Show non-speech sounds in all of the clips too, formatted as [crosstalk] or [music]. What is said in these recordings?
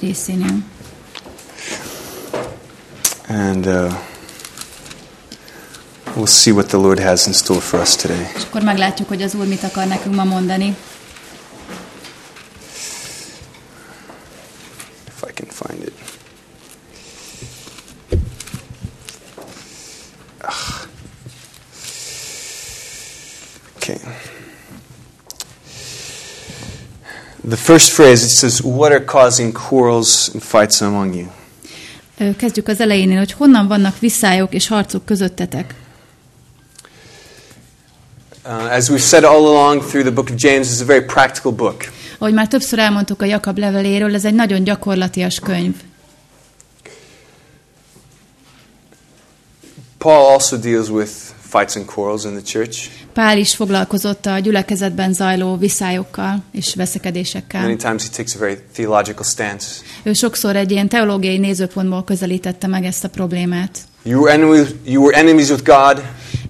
részénél. And uh, we'll see what the Lord has in store for us today. És akkor meglátjuk, hogy az Úr mit akar nekünk ma mondani. First phrase it says, What are causing quarrels and fights among you? Kezdjük az elejénél, hogy honnan vannak visszályok és harcok közöttetek. Uh, as we've said all along through the book of James, it's a very practical book. Ahogy már többször elmondtuk a Jakab leveléről, ez egy nagyon gyakorlatias könyv. Paul also deals with fights and quarrels in the church. Pál is foglalkozott a gyülekezetben zajló viszályokkal és veszekedésekkel. Many times he takes a very theological stance. Ő sokszor egy ilyen teológiai nézőpontból közelítette meg ezt a problémát. You were, enemies, you were enemies with God.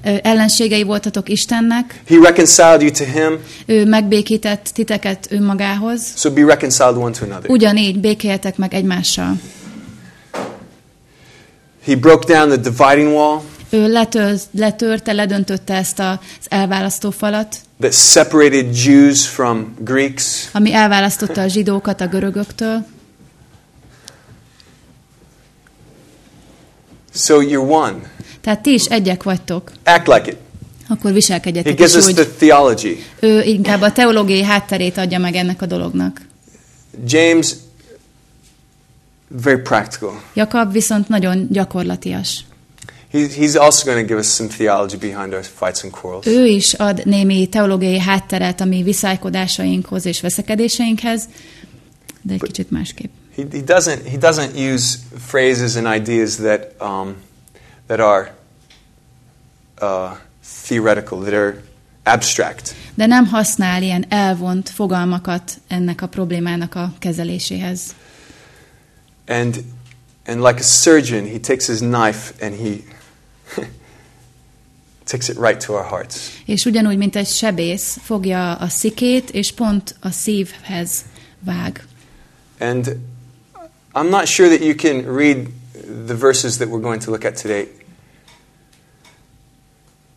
Ö, Ellenségei voltatok Istennek, He reconciled you to Him. ő megbékített titeket önmagához, So be reconciled one to another. ugyanígy békéljetek meg egymással. He broke down the dividing wall Ő letör, letörte, ledöntötte ezt az elválasztó falat, that separated Jews from Greeks. ami elválasztotta a zsidókat a görögöktől. So you're one. Tehát ti is egyek vagytok, Act like it. akkor He viselkedjetek gives is us the theology. Ő inkább a teológiai hátterét adja meg ennek a dolognak. James, very practical. Jakab viszont nagyon gyakorlatias. He, he's also going to give us some theology behind our fights and quarrels. Ő is ad némi teológiai hátteret a mi viszálykodásainkhoz és veszekedéseinkhez, de egy kicsit másképp. He, he doesn't he doesn't use phrases and ideas that um, that are uh, theoretical, that are abstract. De nem használ ilyen elvont fogalmakat ennek a problémának a kezeléséhez. And and like a surgeon, he takes his knife and he [laughs] takes it right to our hearts. És ugyanúgy, mint egy sebész fogja a szikét, és pont a szívhez vág. And I'm not sure that you can read the verses that we're going to look at today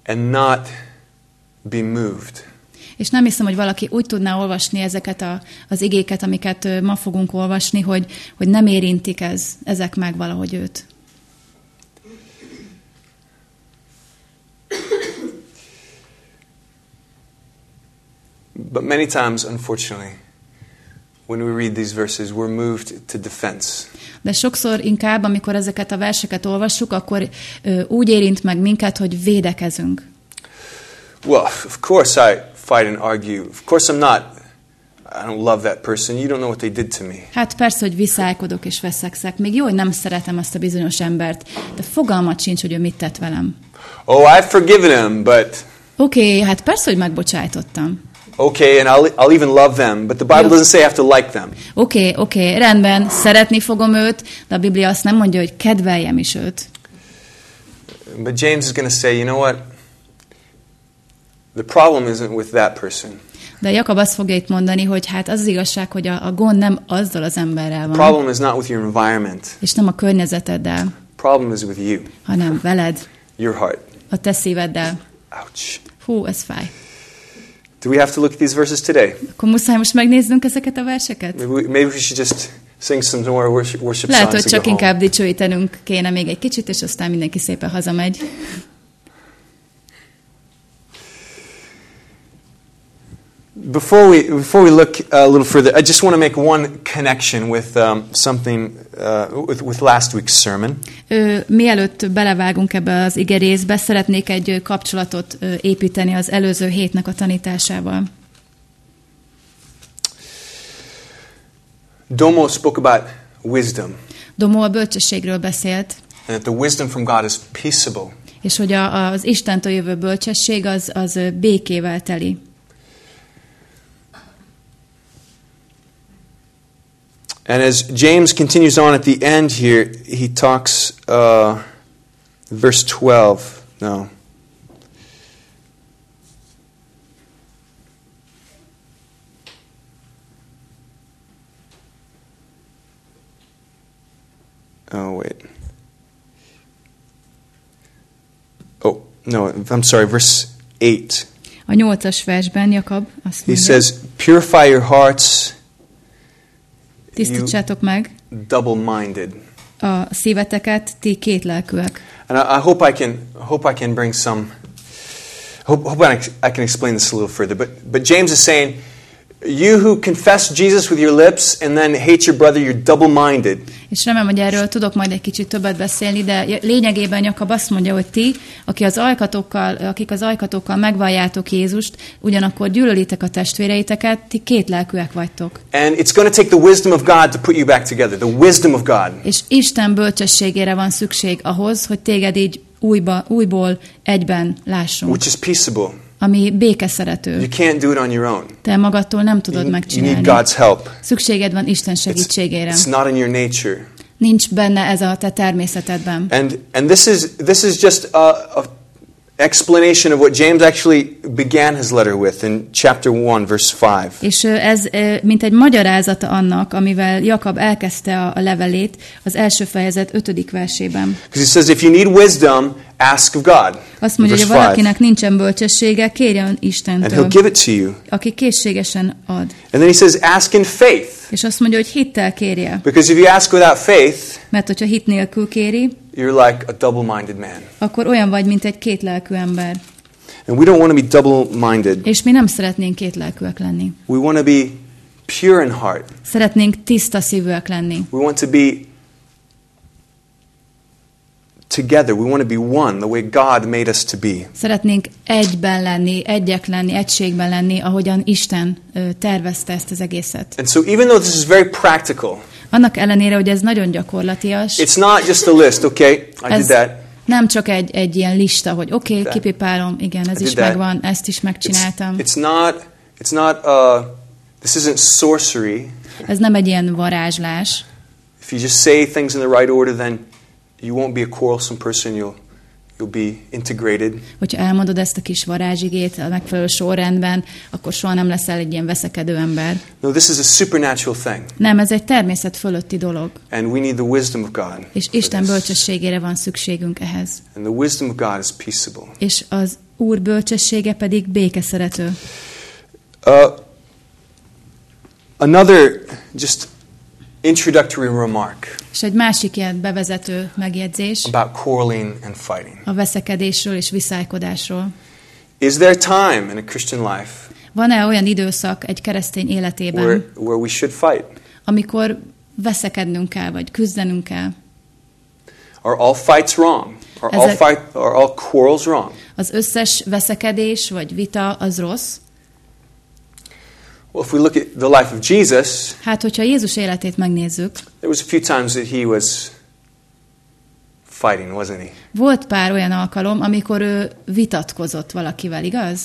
and not be moved. És nem hiszem, hogy valaki úgy tudná olvasni ezeket a, az igéket, amiket ma fogunk olvasni, hogy, hogy nem érintik ez, ezek meg valahogy őt. But many times, unfortunately, when we read these verses, we're moved to defense. De sokszor inkább, amikor ezeket a verseket olvassuk, akkor ö, úgy érint meg minket, hogy védekezünk. Well, of course I fight and argue. Of course I'm not. I don't love that person. You don't know what they did to me. Hát persze, hogy viszálykodok és veszekszek. Még jó, hogy nem szeretem azt a bizonyos embert, de fogalmat sincs, hogy ő mit tett velem. Oh, I've forgiven him, but Oké, okay, hát persze, hogy megbocsájtottam. Okay, and I'll, I'll even love them. But the Bible doesn't say I have to like them. Oké, okay, oké, okay, rendben, szeretni fogom őt, de a Biblia azt nem mondja, hogy kedveljem is őt. But James is going to say, you know what? The problem isn't with that person. De Jakab azt fogja itt mondani, hogy hát az az igazság, hogy a, a gond nem azzal az emberrel The van, problem is not with your environment. és nem a környezeteddel, The problem is with you, hanem veled, your heart. a te szíveddel. Ouch. Hú, ez fáj. Do we have to look at these verses today? Akkor muszáj most megnéznünk ezeket a verseket? Maybe we, maybe we should just sing some more worship, worship Lehet, songs hogy csak inkább dicsőítenünk kéne még egy kicsit, és aztán mindenki szépen hazamegy. Before we, before we look a little further, I just want to make one connection with um, something, uh, with, with last week's sermon. Ö, mielőtt belevágunk ebbe az ige részbe, szeretnék egy kapcsolatot építeni az előző hétnek a tanításával. Domo spoke about wisdom, Domó a bölcsességről beszélt, and that the wisdom from God is peaceable. és hogy a, az Istentől jövő bölcsesség az, az békével teli. And as James continues on at the end here, he talks, uh, verse 12. No. Oh, wait. Oh, no, I'm sorry, verse 8. A nyolcas versben Jakab azt He says, Purify your hearts, tisztítsátok meg double minded. a szíveteket, ti kétlelkűek. And I, I hope I can hope I can bring some hope, hope I, I can explain this a little further. But but James is saying, you who confess Jesus with your lips and then hate your brother, you're double-minded. És remélem, hogy erről tudok majd egy kicsit többet beszélni, de lényegében Jakab azt mondja, hogy ti, aki az ajkatokkal, akik az ajkatokkal megvalljátok Jézust, ugyanakkor gyűlölitek a testvéreiteket, ti kétlelkűek vagytok. And it's going to take the wisdom of God to put you back together. The wisdom of God. És Isten bölcsességére van szükség ahhoz, hogy téged így újba, újból egyben lássunk, which is peaceable. Ami békeszerető. You can't do it on your own. Te magadtól nem You, tudod you need megcsinálni. God's help. Szükséged van Isten It's, segítségére. it's not in your nature. Nincs benne ez a te természetedben. And and this is this is just a, a explanation of what James actually began his letter with in chapter 1 verse 5. És ez mint egy magyarázata annak, amivel Jakab elkezdte a, levelét az első fejezet ötödik versében. Because he says if you need wisdom, ask of God. Azt mondja, hogy 5. valakinek nincsen bölcsessége, kérjen And he'll Istentől, give it to you. aki készségesen ad. And then he says ask in faith. És azt mondja, hogy hittel kérje. Because if you ask without faith, Mert hogyha hit nélkül kéri, you're like a double-minded man. akkor olyan vagy, mint egy kétlelkű ember. And we don't want to be double-minded. És mi nem szeretnénk kétlelkűek lenni. We want to be pure in heart. Szeretnénk tiszta szívűek lenni. We want to be together. We want to be one, the way God made us to be. Szeretnénk egyben lenni, egyek lenni, egységben lenni, ahogyan Isten ö, tervezte ezt az egészet. And so, even though this is very practical, Annak ellenére, hogy ez nagyon gyakorlatias, it's not just a list, okay? I did that. nem csak egy, egy ilyen lista, hogy oké, okay, kipipálom, igen, ez is that. megvan, ezt is It's, megcsináltam. it's not, it's not, uh, this isn't sorcery. Ez nem egy ilyen varázslás. If you just say things in the right order, then you won't be a quarrelsome person. You'll, you'll be integrated. Hogyha elmondod ezt a kis varázsigét a megfelelő sorrendben, akkor soha nem leszel egy ilyen veszekedő ember. No, this is a supernatural thing. Nem, ez egy természet fölötti dolog. And we need the wisdom of God. És Isten bölcsességére van szükségünk ehhez. And the wisdom of God is peaceable. És az Úr bölcsessége pedig békeszerető. Uh, another just introductory remark És egy másik ilyen bevezető megjegyzés about quarreling and fighting. a veszekedésről és viszálykodásról. Is there time in a Christian life Van-e olyan időszak egy keresztény életében, where, where we should fight? amikor veszekednünk kell, vagy küzdenünk kell? Are all fights wrong? Are all, fight, are all quarrels wrong? Az összes veszekedés vagy vita az rossz? Well, if we look at the life of Jesus, Hát, hogyha Jézus életét megnézzük, there was a few times that he was fighting, wasn't he? volt pár olyan alkalom, amikor ő vitatkozott valakivel, igaz?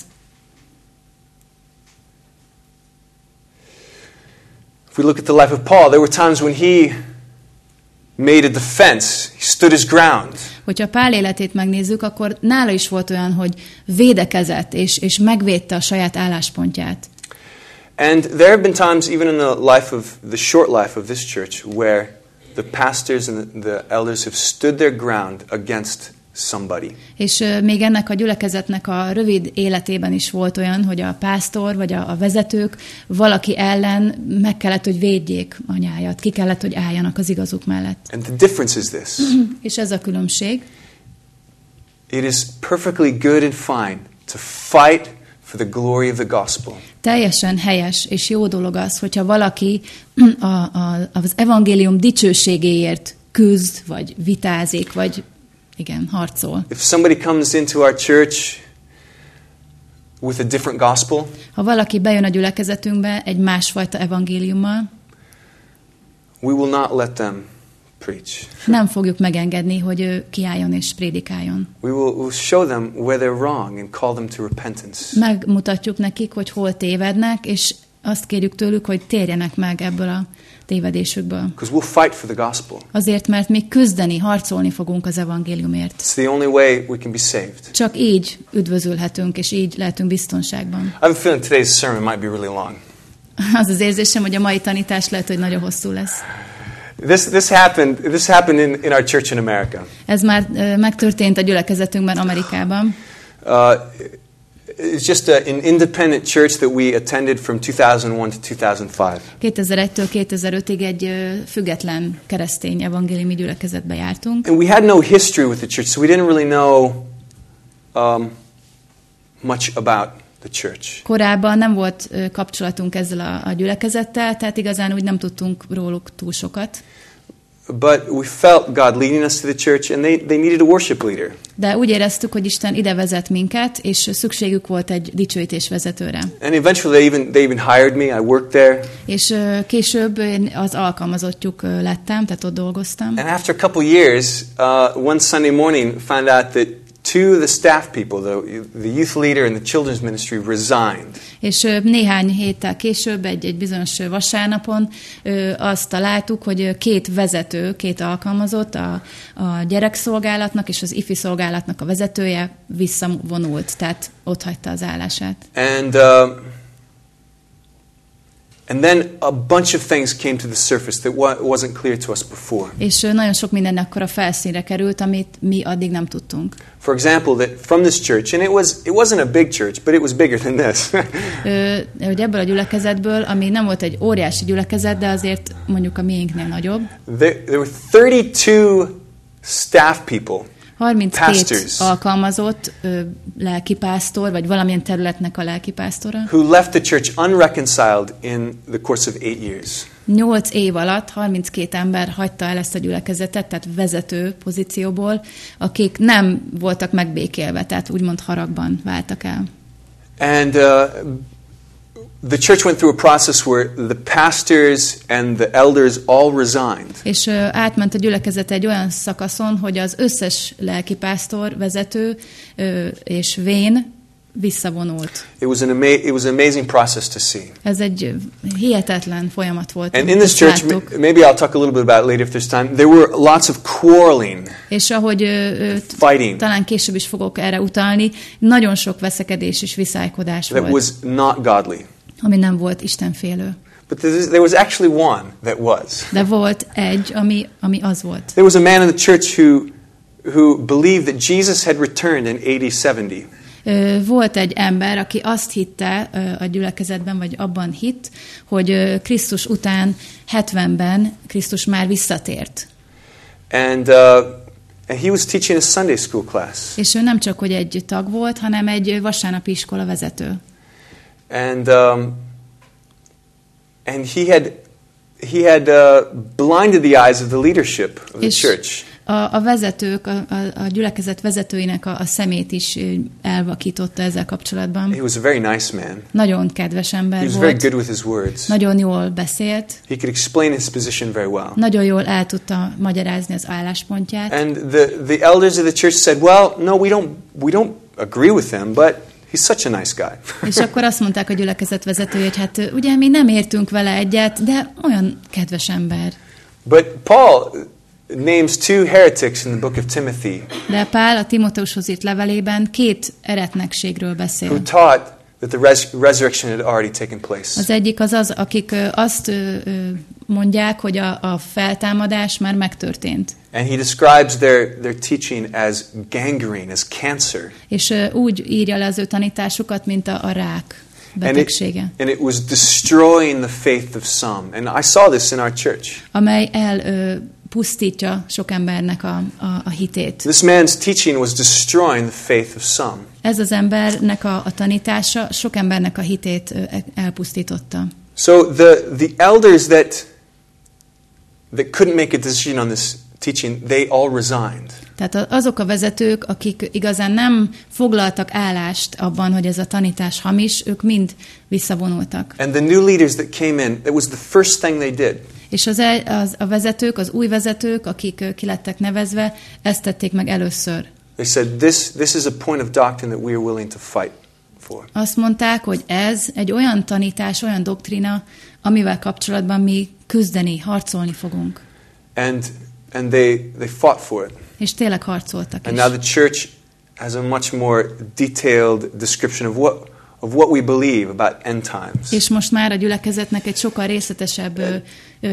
If we look at the life of Paul, there were times when he made a defense. He stood his ground. Hogyha Pál életét megnézzük, akkor nála is volt olyan, hogy védekezett, és, és megvédte a saját álláspontját. And there have been times, even in the life of the short life of this church, where the pastors and the, elders have stood their ground against somebody. És még ennek a gyülekezetnek a rövid életében is volt olyan, hogy a pásztor vagy a, a vezetők valaki ellen meg kellett, hogy védjék anyáját, ki kellett, hogy álljanak az igazuk mellett. And the difference is this [clears throat] És ez a különbség. it is perfectly good and fine to fight for the glory of the gospel. Teljesen helyes és jó dolog az, hogyha valaki a, a, az evangélium dicsőségéért küzd, vagy vitázik, vagy igen, harcol. If somebody comes into our church with a different gospel, Ha valaki bejön a gyülekezetünkbe egy másfajta evangéliummal, we will not let them preach. nem fogjuk megengedni, hogy ő kiálljon és prédikáljon. We will show them where they're wrong and call them to repentance. Megmutatjuk nekik, hogy hol tévednek, és azt kérjük tőlük, hogy térjenek meg ebből a tévedésükből. We'll fight for the gospel. Azért, mert mi küzdeni, harcolni fogunk az evangéliumért. It's the only way we can be saved. Csak így üdvözülhetünk, és így lehetünk biztonságban. I have a feeling today's sermon might be really long. Az az érzésem, hogy a mai tanítás lehet, hogy nagyon hosszú lesz. This, this happened, this happened in, in our church in America. Ez már ö, megtörtént a gyülekezetünkben Amerikában. Uh, it's just a, an independent church that we attended from 2001 to 2005. 2001-től 2005-ig egy független keresztény evangéliumi gyülekezetbe jártunk, And we had no history with the church, so we didn't really know um, much about. Korábban nem volt kapcsolatunk ezzel a, a gyülekezettel, tehát igazán úgy nem tudtunk róluk túl sokat. But we felt God leading us to the church, and they, they needed a worship leader. De úgy éreztük, hogy Isten ide vezet minket, és szükségük volt egy dicsőítés vezetőre. And eventually, they even, they even hired me. I worked there. És később én az alkalmazottjuk lettem, tehát ott dolgoztam. And after a couple years, uh, one Sunday morning, found out that two of the staff people, the, the youth leader and the children's ministry, resigned. És néhány héttel később, egy, egy bizonyos vasárnapon azt találtuk, hogy két vezető, két alkalmazott, a, a gyerekszolgálatnak és az ifi szolgálatnak a vezetője visszavonult, tehát ott hagyta az állását. And, uh, and then a bunch of things came to the surface that wa- wasn't clear to us before. És nagyon sok minden akkor a felszínre került, amit mi addig nem tudtunk. For example, that from this church, and it was it wasn't a big church, but it was bigger than this. [laughs] Ö, hogy ebből a gyülekezetből, ami nem volt egy óriási gyülekezet, de azért mondjuk a miénknél nagyobb, there, there were 32 staff people 32 Pastors. alkalmazott ö, lelkipásztor, vagy valamilyen területnek a lelkipásztora. who left the church unreconciled in the course of eight years. 8 év alatt 32 ember hagyta el ezt a gyülekezetet, tehát vezető pozícióból, akik nem voltak megbékélve, tehát úgymond haragban váltak el. And uh, the church went through a process where the pastors and the elders all resigned. És ö, átment a gyülekezet egy olyan szakaszon, hogy az összes lelkipásztor, vezető ö, és vén visszavonult. It was an ama- it was an amazing process to see. Ez egy hihetetlen folyamat volt. And in this church, láttuk. maybe I'll talk a little bit about it later if there's time. There were lots of quarreling, És ahogy fighting talán később is fogok erre utalni, nagyon sok veszekedés és viszálykodás that volt, was not godly. Ami nem volt istenfélő. But there was actually one that was. De volt egy, ami, ami az volt. There was a man in the church who who believed that Jesus had returned in AD 70. Ö, Volt egy ember, aki azt hitte a gyülekezetben, vagy abban hitt, hogy Krisztus után 70-ben Krisztus már visszatért. And, uh, and he was teaching a Sunday school class. És ő nem csak, hogy egy tag volt, hanem egy vasárnapi iskola vezető. And, um, and he had, he had uh, blinded the eyes of the leadership of the church. a, a vezetők, a, a, gyülekezet vezetőinek a, a szemét is elvakította ezzel kapcsolatban. He was a very nice man. Nagyon kedves He ember was very volt, good with his words. nagyon jól beszélt, He could explain his position very well. nagyon jól el tudta magyarázni az álláspontját. And the, the elders of the church said, Well, no, we don't, we don't agree with him, but he's such a nice guy. [laughs] És akkor azt mondták a gyülekezet vezetője, hogy hát ugye mi nem értünk vele egyet, de olyan kedves ember. But Paul names two heretics in the book of Timothy De Pál a Timoteushoz írt levelében két eretnekségről who beszél. taught that the res- resurrection had already taken place. Az egyik az az, akik azt mondják, hogy a, a feltámadás már megtörtént. And he describes their, their teaching as gangrene, as cancer. És úgy írja le az ő tanításukat, mint a, a rák And it, betegsége, and it was destroying the faith of some. And I saw this in our church. amely el pusztítja sok embernek a, a, a hitét. This man's teaching was destroying the faith of some. Ez az embernek a, a tanítása sok embernek a hitét e- elpusztította. So the, the elders that, that couldn't make a decision on this teaching, they all resigned. Tehát azok a vezetők, akik igazán nem foglaltak állást abban, hogy ez a tanítás hamis, ők mind visszavonultak. And the new leaders that came in, it was the first thing they did. És az, az, a vezetők, az új vezetők, akik ki lettek nevezve, ezt tették meg először. They said, this, this is a point of doctrine that we are willing to fight for. Azt mondták, hogy ez egy olyan tanítás, olyan doktrina, amivel kapcsolatban mi küzdeni, harcolni fogunk. And, and they, they fought for it. És tényleg harcoltak And is. now the church has a much more detailed description of what, of what we believe about end times. És most már a gyülekezetnek egy sokkal részletesebb ö,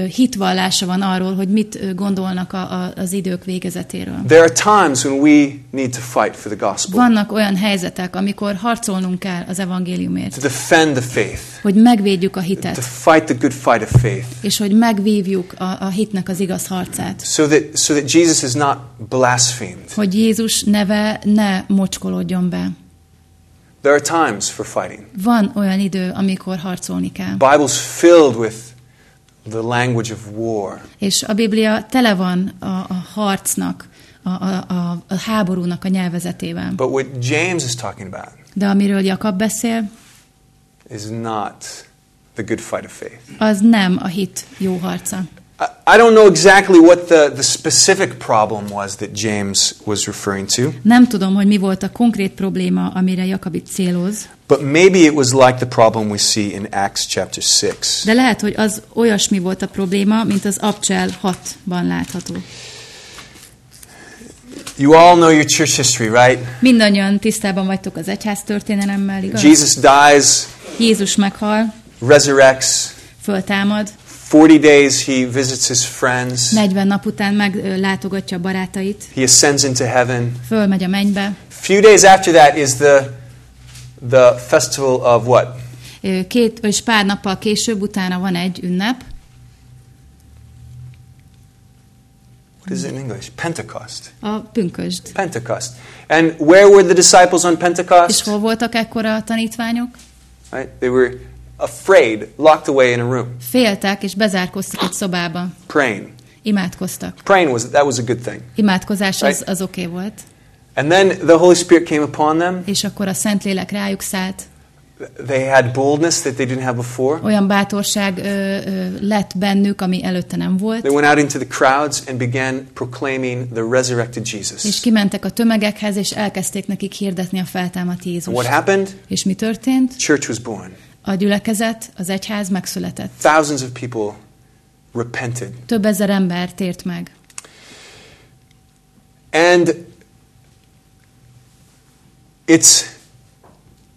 hitvallása van arról, hogy mit gondolnak a, a, az idők végezetéről. There are times when we need to fight for the gospel, Vannak olyan helyzetek, amikor harcolnunk kell az evangéliumért, to defend the faith, hogy megvédjük a to hitet, fight the good fight of faith, és hogy megvívjuk a, a hitnek az igaz harcát. so that, so that Jesus is not blasphemed. Hogy Jézus neve ne mocskolódjon be. There are times for fighting. Van olyan idő, amikor harcolni kell. Bible's filled with the language of war. És a Biblia tele van a, a harcnak, a, a, a, a háborúnak a nyelvezetével. But what James is talking about De amiről Jakab beszél, is not the good fight of faith. az nem a hit jó harca. I don't know exactly what the, the specific problem was that James was referring to, Nem tudom, hogy mi volt a konkrét probléma, amire Jakab itt céloz, but maybe it was like the problem we see in Acts chapter 6. de lehet, hogy az olyasmi volt a probléma, mint az Abcsel 6-ban látható. You all know your church history, right? Mindannyian tisztában vagytok az egyház történelemmel, igaz? Jesus dies, Jézus meghal, resurrects. föltámad, 40 days he visits his friends. 40 nap után meglátogatja barátait, He ascends into heaven. fölmegy a mennybe. few days after that is the, the festival of what? Két és pár nappal később utána van egy ünnep, What is it in English? Pentecost. a pünkösd. Pentecost. And where were the disciples on És Pentecost? hol voltak ekkor a tanítványok? Right? They were afraid, locked away in a room, Féltek és bezárkoztak egy szobába. praying. Imádkoztak. Praying was that was a good thing. Imádkozás az, Right. az oké okay volt. And then the Holy Spirit came upon them. És akkor a Szentlélek rájuk szállt. They had boldness that they didn't have before. Olyan bátorság ö, ö, lett bennük, ami előtte nem volt. They went out into the crowds and began proclaiming the resurrected És Jesus. kimentek a tömegekhez, és elkezdték nekik hirdetni a feltámadt Jézust. what happened? És mi történt? Church was born. A gyülekezet, az egyház megszületett. Thousands of people repented. Több ezer ember tért meg. And it's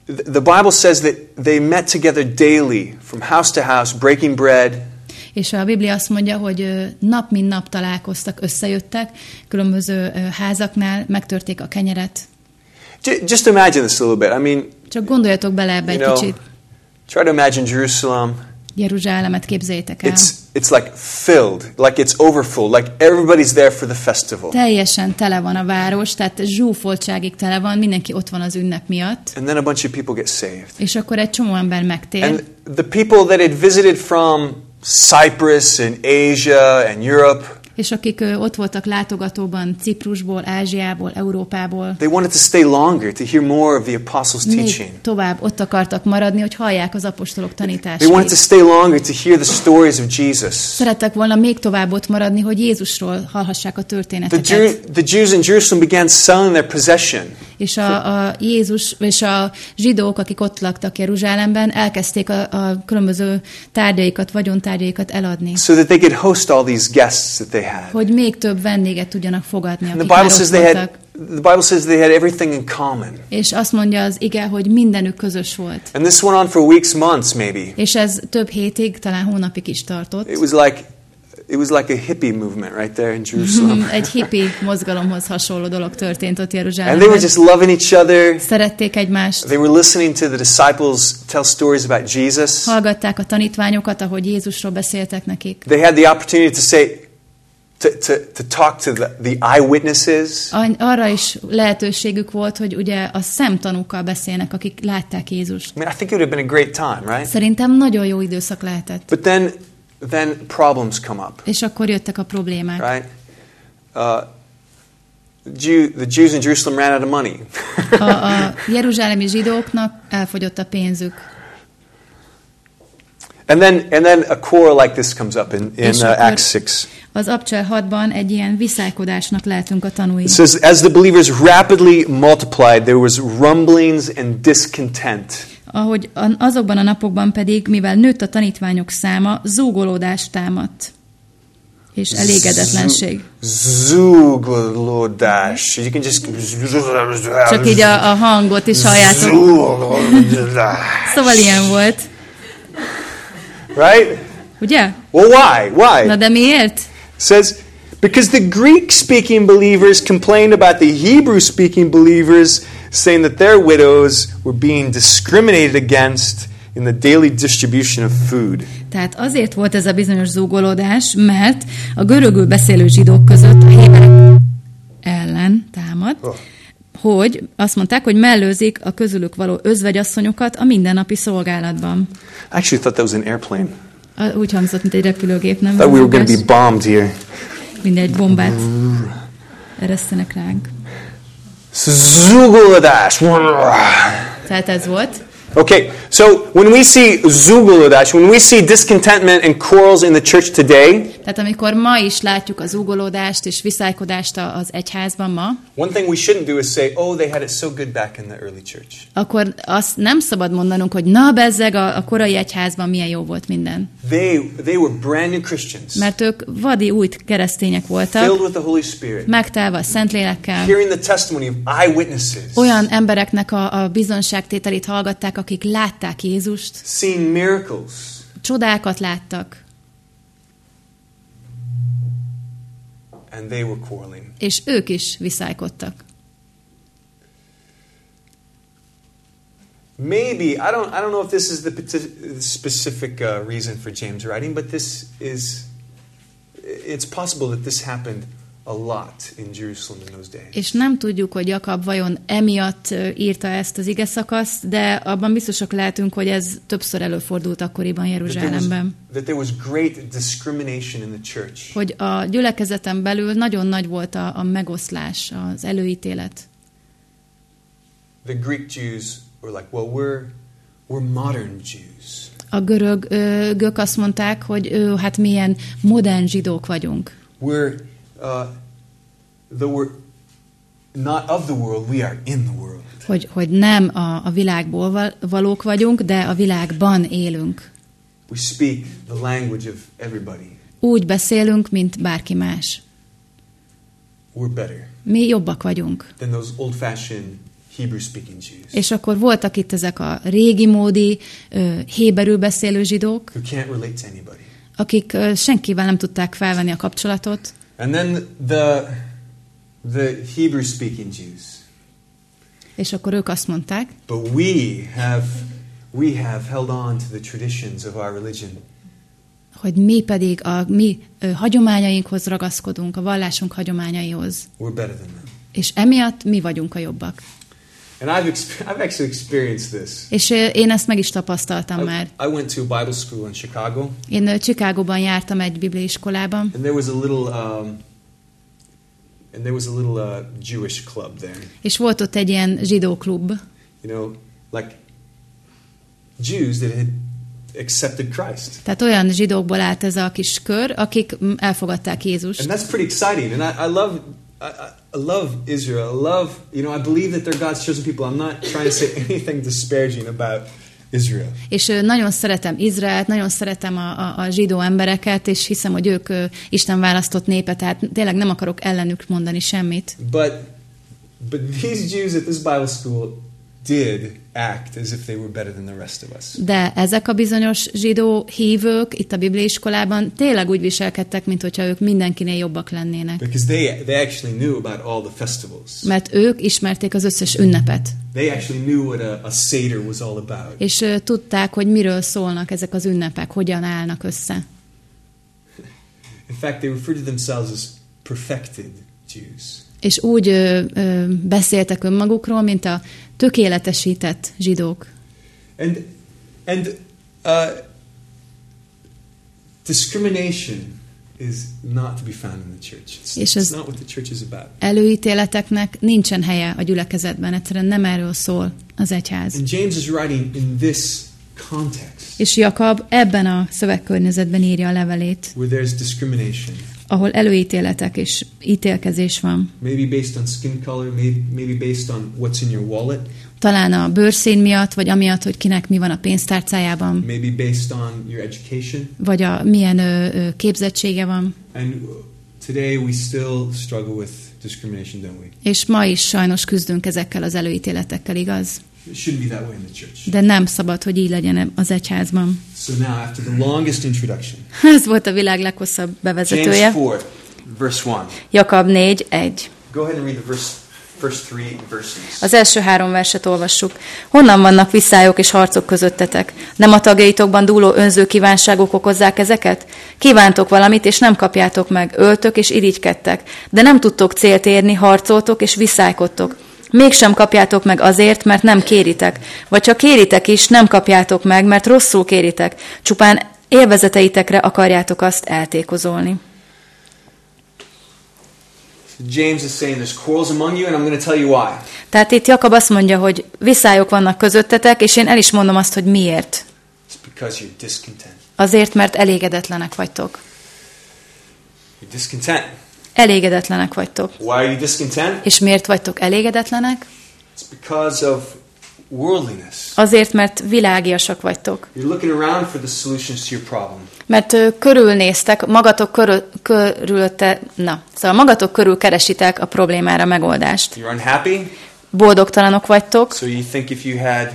the Bible says that they met together daily from house to house, breaking bread, És a Biblia azt mondja, hogy nap mint nap találkoztak, összejöttek, különböző házaknál, megtörték a kenyeret. Ju- Just imagine this a little bit. I mean, Csak gondoljatok bele ebbe you egy know, kicsit. Try to imagine Jerusalem. Jeruzsálemet képzeljétek el. It's it's like filled, like it's overfull, like everybody's there for the festival. Teljesen tele van a város, tehát zsúfoltságig tele van, mindenki ott van az ünnep miatt. And then a bunch of people get saved. És akkor egy csomó ember megtér. And the people that had visited from Cyprus and Asia and Europe, És akik ott voltak látogatóban Ciprusból, Ázsiából, Európából, they wanted to stay longer to hear more of the apostles' teaching. még tovább ott akartak maradni, hogy hallják az apostolok They wanted to stay longer to hear the stories of Jesus. Szerettek volna még tovább ott maradni, hogy Jézusról hallhassák a The, történeteket. Jew, the Jews in Jerusalem began selling their possession. És a, a Jézus és a zsidók, akik ott laktak Jeruzsálemben, elkezdték a, a különböző tárgyaikat, vagyontárgyaikat eladni, so that they could host all these guests that they had. hogy még több vendéget tudjanak fogadni, And akik the már Bible says they had the Bible says they had everything in common. És azt mondja az ige, hogy mindenük közös volt. And this went on for weeks, months maybe. És ez több hétig, talán hónapig is tartott. It was like it was like a hippie movement right there in Jerusalem. [laughs] Egy hippi mozgalomhoz hasonló dolog történt ott and they were Jeruzsálemben. just loving each other. Szerették egymást, They were listening to the disciples tell stories about Jesus. hallgatták a tanítványokat, ahogy Jézusról beszéltek nekik. They had the opportunity to say to, to, to talk to the, the eyewitnesses. Arra is lehetőségük volt, hogy ugye a szemtanúkkal beszélnek, akik látták Jézust. I mean, I think it would have been a great time, right? Szerintem nagyon jó időszak lehetett. But then then problems come up, És akkor jöttek a problémák. right? Uh, Jew, the Jews in Jerusalem ran out of money. A, a [laughs] jeruzsálemi zsidóknak elfogyott a pénzük. and then and then a quarrel like this comes up in, in uh, Acts 6. Az Abcsel 6-ban egy ilyen viszálykodásnak lehetünk a tanúi. It says, as the believers rapidly multiplied, there was rumblings and discontent. Ahogy azokban a napokban pedig, mivel nőtt a tanítványok száma, zúgolódást támadt. és elégedetlenség. Just... Csak így a, a hangot is halljátok. Szóval ilyen volt. Right? Ugye? Well, why? Why? Na de miért? says, because the Greek speaking believers complained about the Hebrew speaking believers, saying that their widows were being discriminated against in the daily distribution of food. Tehát azért volt ez a bizonyos zúgolódás, mert a görögül beszélő zsidók között a héberek ellen támad, Oh. hogy azt mondták, hogy mellőzik a közülük való özvegyasszonyokat a mindennapi szolgálatban. I actually thought that was an airplane. Úgy hangzott, mint egy repülőgép, nem? I thought we were going to be bombed here. Mindegy bombát eresztenek ránk. Zugolódás. Tehát ez volt. Okay, so when we see zugolódás, when we see discontentment and quarrels in the church today, Tehát amikor ma is látjuk az ugolódást és viszálykodást az egyházban ma, one thing we shouldn't do is say, "Oh, they had it so good back in the early church." akkor azt nem szabad mondanunk, hogy na bezzeg a, a korai egyházban milyen jó volt minden. They they were brand new Christians, Mert ők vadi új keresztények filled voltak, with the Holy Spirit, megtelve a Szentlélekkel, hearing the testimony of eyewitnesses, olyan embereknek a, a bizonságtételét hallgatták, akik látták Jézust, seeing miracles. csodákat láttak, and they were quarreling. és ők is viszálykodtak. Maybe I don't I don't know if this is the specific uh, reason for James writing, but this is it's possible that this happened És nem tudjuk, hogy Jakab vajon emiatt írta ezt az ige szakaszt, de abban biztosak lehetünk, hogy ez többször előfordult akkoriban Jeruzsálemben. that there was great discrimination in the church. Hogy a gyülekezeten belül nagyon nagy volt a, a megoszlás, az előítélet. The Greek Jews were like, well, we're we're modern Jews. A görög ö, gök azt mondták, hogy ő, hát milyen modern zsidók vagyunk. We're uh, though we're not of the world, we are in the world. Hogy, hogy nem a, a világból val- valók vagyunk, de a világban élünk. We speak the language of everybody. Úgy beszélünk, mint bárki más. We're better Mi jobbak vagyunk. than those old-fashioned Hebrew-speaking Jews És akkor voltak itt ezek a régi módi, ö, héberül beszélő zsidók, who can't relate to anybody. akik senkivel nem tudták felvenni a kapcsolatot, And then the the Hebrew-speaking Jews. és akkor ők azt mondták, But we have we have held on to the traditions of our religion. hogy mi pedig a mi ö, hagyományainkhoz ragaszkodunk, a vallásunk hagyományaihoz. We're better than them. És emiatt mi vagyunk a jobbak. And I've I've actually experienced this. És én ezt meg is tapasztaltam I, már. I went to a Bible school in Chicago, Én Chicagóban jártam egy bibliaiskolában, and there was a little um, and there was a little uh, Jewish club there. és volt ott egy ilyen zsidó klub, You know, like Jews that had accepted Christ. tehát olyan zsidókból állt ez a kis kör, akik elfogadták Jézust. And that's pretty exciting. And I, I love, I, I- love Israel. I love, you know, I believe that they're God's chosen people. I'm not trying to say [laughs] anything disparaging about Israel. És nagyon szeretem Izraelt, nagyon szeretem a, a, a zsidó embereket, és hiszem, hogy ők Isten választott népe, tehát tényleg nem akarok ellenük mondani semmit. But, but these Jews at this Bible school did act as if they were better than the rest of us. De ezek a bizonyos zsidó hívők itt a bibliaiskolában tényleg úgy viselkedtek, mint hogyha ők mindenkinél jobbak lennének. Because they, they actually knew about all the festivals. Mert ők ismerték az összes ünnepet, They actually knew what a, a Seder was all about. és ö, tudták, hogy miről szólnak ezek az ünnepek, hogyan állnak össze. In fact, they referred to themselves as perfected Jews. És úgy ö, ö, beszéltek önmagukról, mint a tökéletesített zsidók. And and uh, discrimination is not to be found in the church. It's, És ez- not what the church is about. Előítéleteknek nincsen helye a gyülekezetben, egyszerűen nem erről szól az egyház. And James is writing in this context És Jakab ebben a szövegkörnyezetben írja a levelét, where there's discrimination, ahol előítéletek és ítélkezés van. maybe based on skin color, maybe, based on what's in your wallet. talán a bőrszín miatt, vagy amiatt, hogy kinek mi van a pénztárcájában, maybe based on your education. vagy a milyen ö, ö, képzettsége van. And today we still struggle with discrimination, don't we? És ma is sajnos küzdünk ezekkel az előítéletekkel, igaz? De nem szabad, hogy így legyen az egyházban. So now, after the longest introduction, [laughs] Ez volt a világ leghosszabb James bevezetője. 4, verse 1. Jakab 4, 1. Go ahead and read the verse. Az első három verset olvassuk. Honnan vannak visszályok és harcok közöttetek? Nem a tagjaitokban dúló önző kívánságok okozzák ezeket? Kívántok valamit, és nem kapjátok meg, öltök és irigykedtek, de nem tudtok célt érni, harcoltok és visszálykodtok. Mégsem kapjátok meg azért, mert nem kéritek. Vagy ha kéritek is, nem kapjátok meg, mert rosszul kéritek. Csupán élvezeteitekre akarjátok azt eltékozolni. James is saying there's quarrels among you, and I'm going to tell you why. Tehát itt Jakab azt mondja, hogy viszályok vannak közöttetek, és én el is mondom azt, hogy miért. It's because you're discontent. Azért, mert elégedetlenek vagytok. You're discontent. Elégedetlenek vagytok. Why are you discontent? És miért vagytok elégedetlenek? It's because of worldliness. Azért, mert világiasak vagytok. You're looking around for the solutions to your problem. Mert körülnéztek, magatok körül, körülötte, na, szóval magatok körül keresitek a problémára megoldást. You're unhappy, Boldogtalanok vagytok, so you think if you had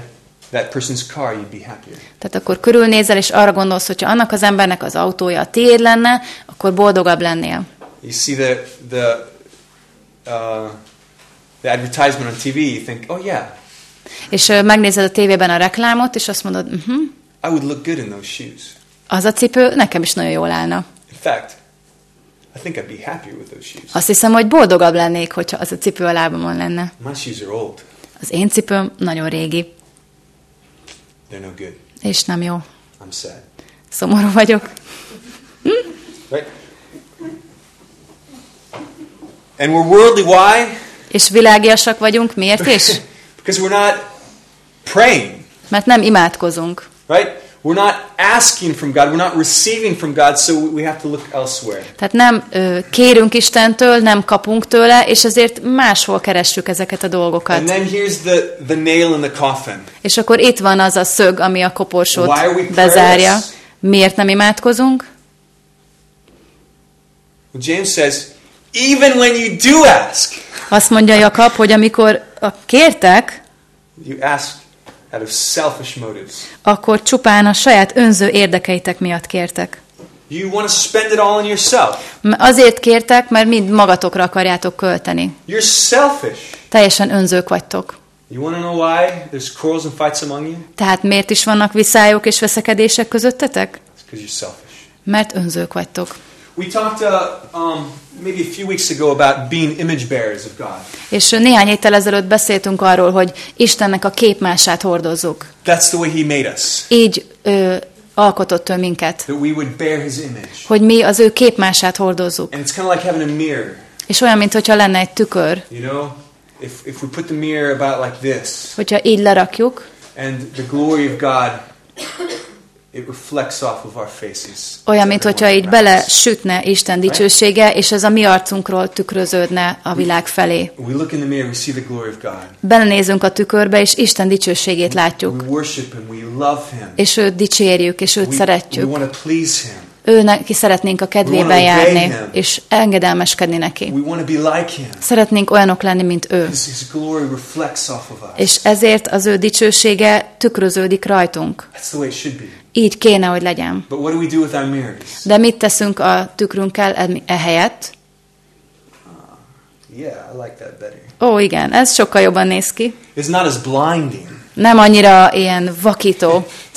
that person's car, you'd be happier. tehát akkor körülnézel, és arra gondolsz, hogyha annak az embernek az autója a tiéd lenne, akkor boldogabb lennél. You see the the uh, the advertisement on TV, you think, oh yeah, És ö, megnézed a tévében a reklámot, és azt mondod, uh-huh, I would look good in those shoes. az a cipő nekem is nagyon jól állna. In fact, I think I'd be happier with those shoes. Azt hiszem, hogy boldogabb lennék, hogyha az a cipő a lábamon lenne. My shoes are old; Az én cipőm nagyon régi, they're no good. és nem jó. I'm sad. Szomorú vagyok. Right? And we're worldly. Why? És világiasak vagyunk. Miért is? [laughs] because we're not praying. Mert nem imádkozunk. Right? We're not asking from God. We're not receiving from God. So we have to look elsewhere. Tehát nem ö, kérünk Istentől, nem kapunk tőle, és ezért máshol keressük ezeket a And dolgokat. then here's the, the nail in the coffin. És akkor itt van az a szög, ami a koporsót bezárja. Miért nem imádkozunk? Well, James says, even when you do ask, Azt mondja Jakab, hogy amikor kértek, you ask out of selfish motives. akkor csupán a saját önző érdekeitek miatt kértek. You want to spend it all on yourself. Azért kértek, mert mind magatokra akarjátok költeni. You're selfish. Teljesen önzők vagytok. You want to know why there's quarrels and fights among you? Tehát miért is vannak viszályok és veszekedések közöttetek? It's you're selfish. Mert önzők vagytok. We talked uh, um, maybe a few weeks ago about being image bearers of God. És néhány héttel ezelőtt beszéltünk arról, hogy Istennek a képmását hordozzuk. That's the way He made us, Így ö, alkotott ő minket, that we would bear His image. hogy mi az ő képmását hordozzuk. And it's kind of like having a mirror. És olyan, mintha lenne egy tükör, You know, if, if we put the mirror about like this, hogyha így lerakjuk, and the glory of God, it reflects off of our faces. olyan, mintha everyone így bele sütne Isten dicsősége, és ez a mi arcunkról tükröződne a világ felé. We look in the mirror, we see the glory of God. Belenézünk a tükörbe, és Isten dicsőségét látjuk. We worship Him, we love Him. És őt dicsérjük, és őt szeretjük. Ő neki szeretnénk a kedvébe járni, és engedelmeskedni neki. Szeretnénk olyanok lenni, mint ő. És ezért az ő dicsősége tükröződik rajtunk. Így kéne, hogy legyen. De mit teszünk a tükrünkkel e- ehelyett? That better. Ó, igen, ez sokkal jobban néz ki. It's not as blinding. Nem annyira ilyen vakító, [laughs]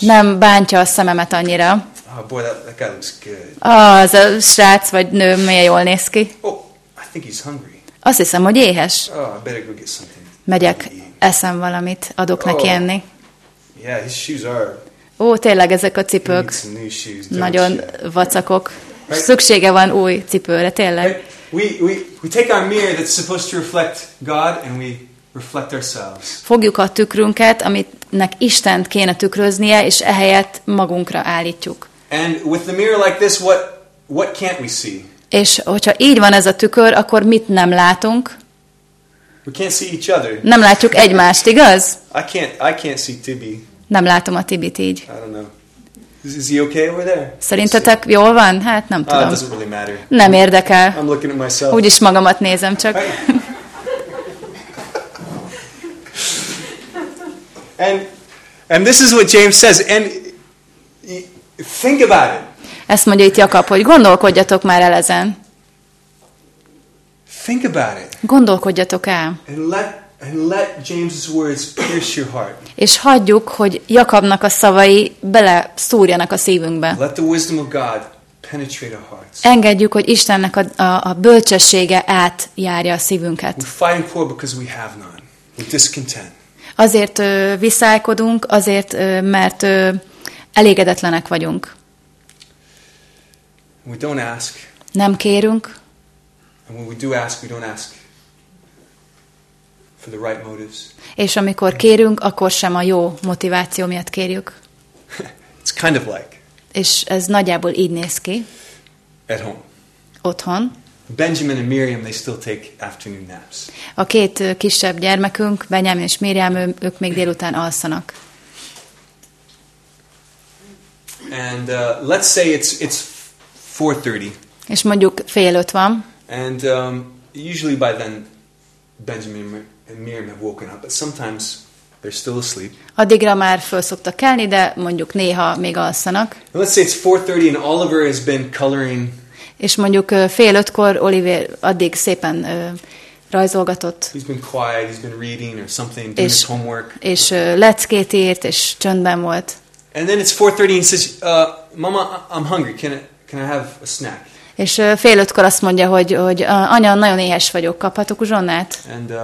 nem bántja a szememet annyira. Oh boy, that, that guy looks good. Ah, az a srác vagy nő milyen jól néz ki. Oh, I think he's hungry. Azt hiszem, hogy éhes. Oh, I better go get something. Megyek, eszem valamit, adok neki Oh. enni. Yeah, his shoes are. Ó, tényleg ezek a cipők shoes. nagyon you? vacakok. Right. Szüksége van új cipőre, tényleg. Right? We, we, we take our mirror that's supposed to reflect God and we reflect ourselves. Fogjuk a tükrünket, aminek Istent kéne tükröznie, és ehelyett magunkra állítjuk. And with the mirror like this, what, what can't we see? És hogyha így van ez a tükör, akkor mit nem látunk? We can't see each other. Nem látjuk egymást, igaz? I can't. I can't see Tibby. Nem látom a Tibit így. I don't know. Is, he okay over there? Szerintetek jól van? Hát nem it tudom. doesn't really matter. Nem érdekel. I'm looking at myself. Úgyis magamat nézem csak. [laughs] And and this is what James says. And think about it. Ezt mondja itt Jakab, hogy gondolkodjatok már el ezen. Think about it. Gondolkodjatok el. And let and let James's words pierce your heart. És hagyjuk, hogy Jakabnak a szavai bele szúrjanak a szívünkbe. Let the wisdom of God penetrate our hearts. Engedjük, hogy Istennek a, a, a bölcsessége átjárja a szívünket. We fight quarrel because we have none. We're discontent. Azért ö, viszálykodunk, azért, ö, mert ö, elégedetlenek vagyunk. We don't ask. Nem kérünk, And when we do ask, we don't ask for the right motives. és amikor kérünk, akkor sem a jó motiváció miatt kérjük. [laughs] It's kind of like És ez nagyjából így néz ki at home. otthon. Benjamin and Miriam, they still take afternoon naps. A két kisebb gyermekünk, Benyám és Miriam, ők még délután alszanak. And uh, let's say it's it's 4:30, És mondjuk fél öt van, and um, usually by then Benjamin and Miriam have woken up, but sometimes they're still asleep. addigra már föl szoktak kelni, de mondjuk néha még alszanak. And let's say it's 4:30, and Oliver has been coloring És mondjuk fél ötkor Oliver addig szépen rajzolgatott, He's been quiet. He's been reading or something, doing his és, homework. és ö, leckét írt, és csöndben volt. And then it's 4:30 and he says, uh, "Mama, I'm hungry. Can I, can I have a snack?" És fél ötkor azt mondja, hogy, hogy "Ö, anya, nagyon éhes vagyok, kaphatok uzsonnát? And uh,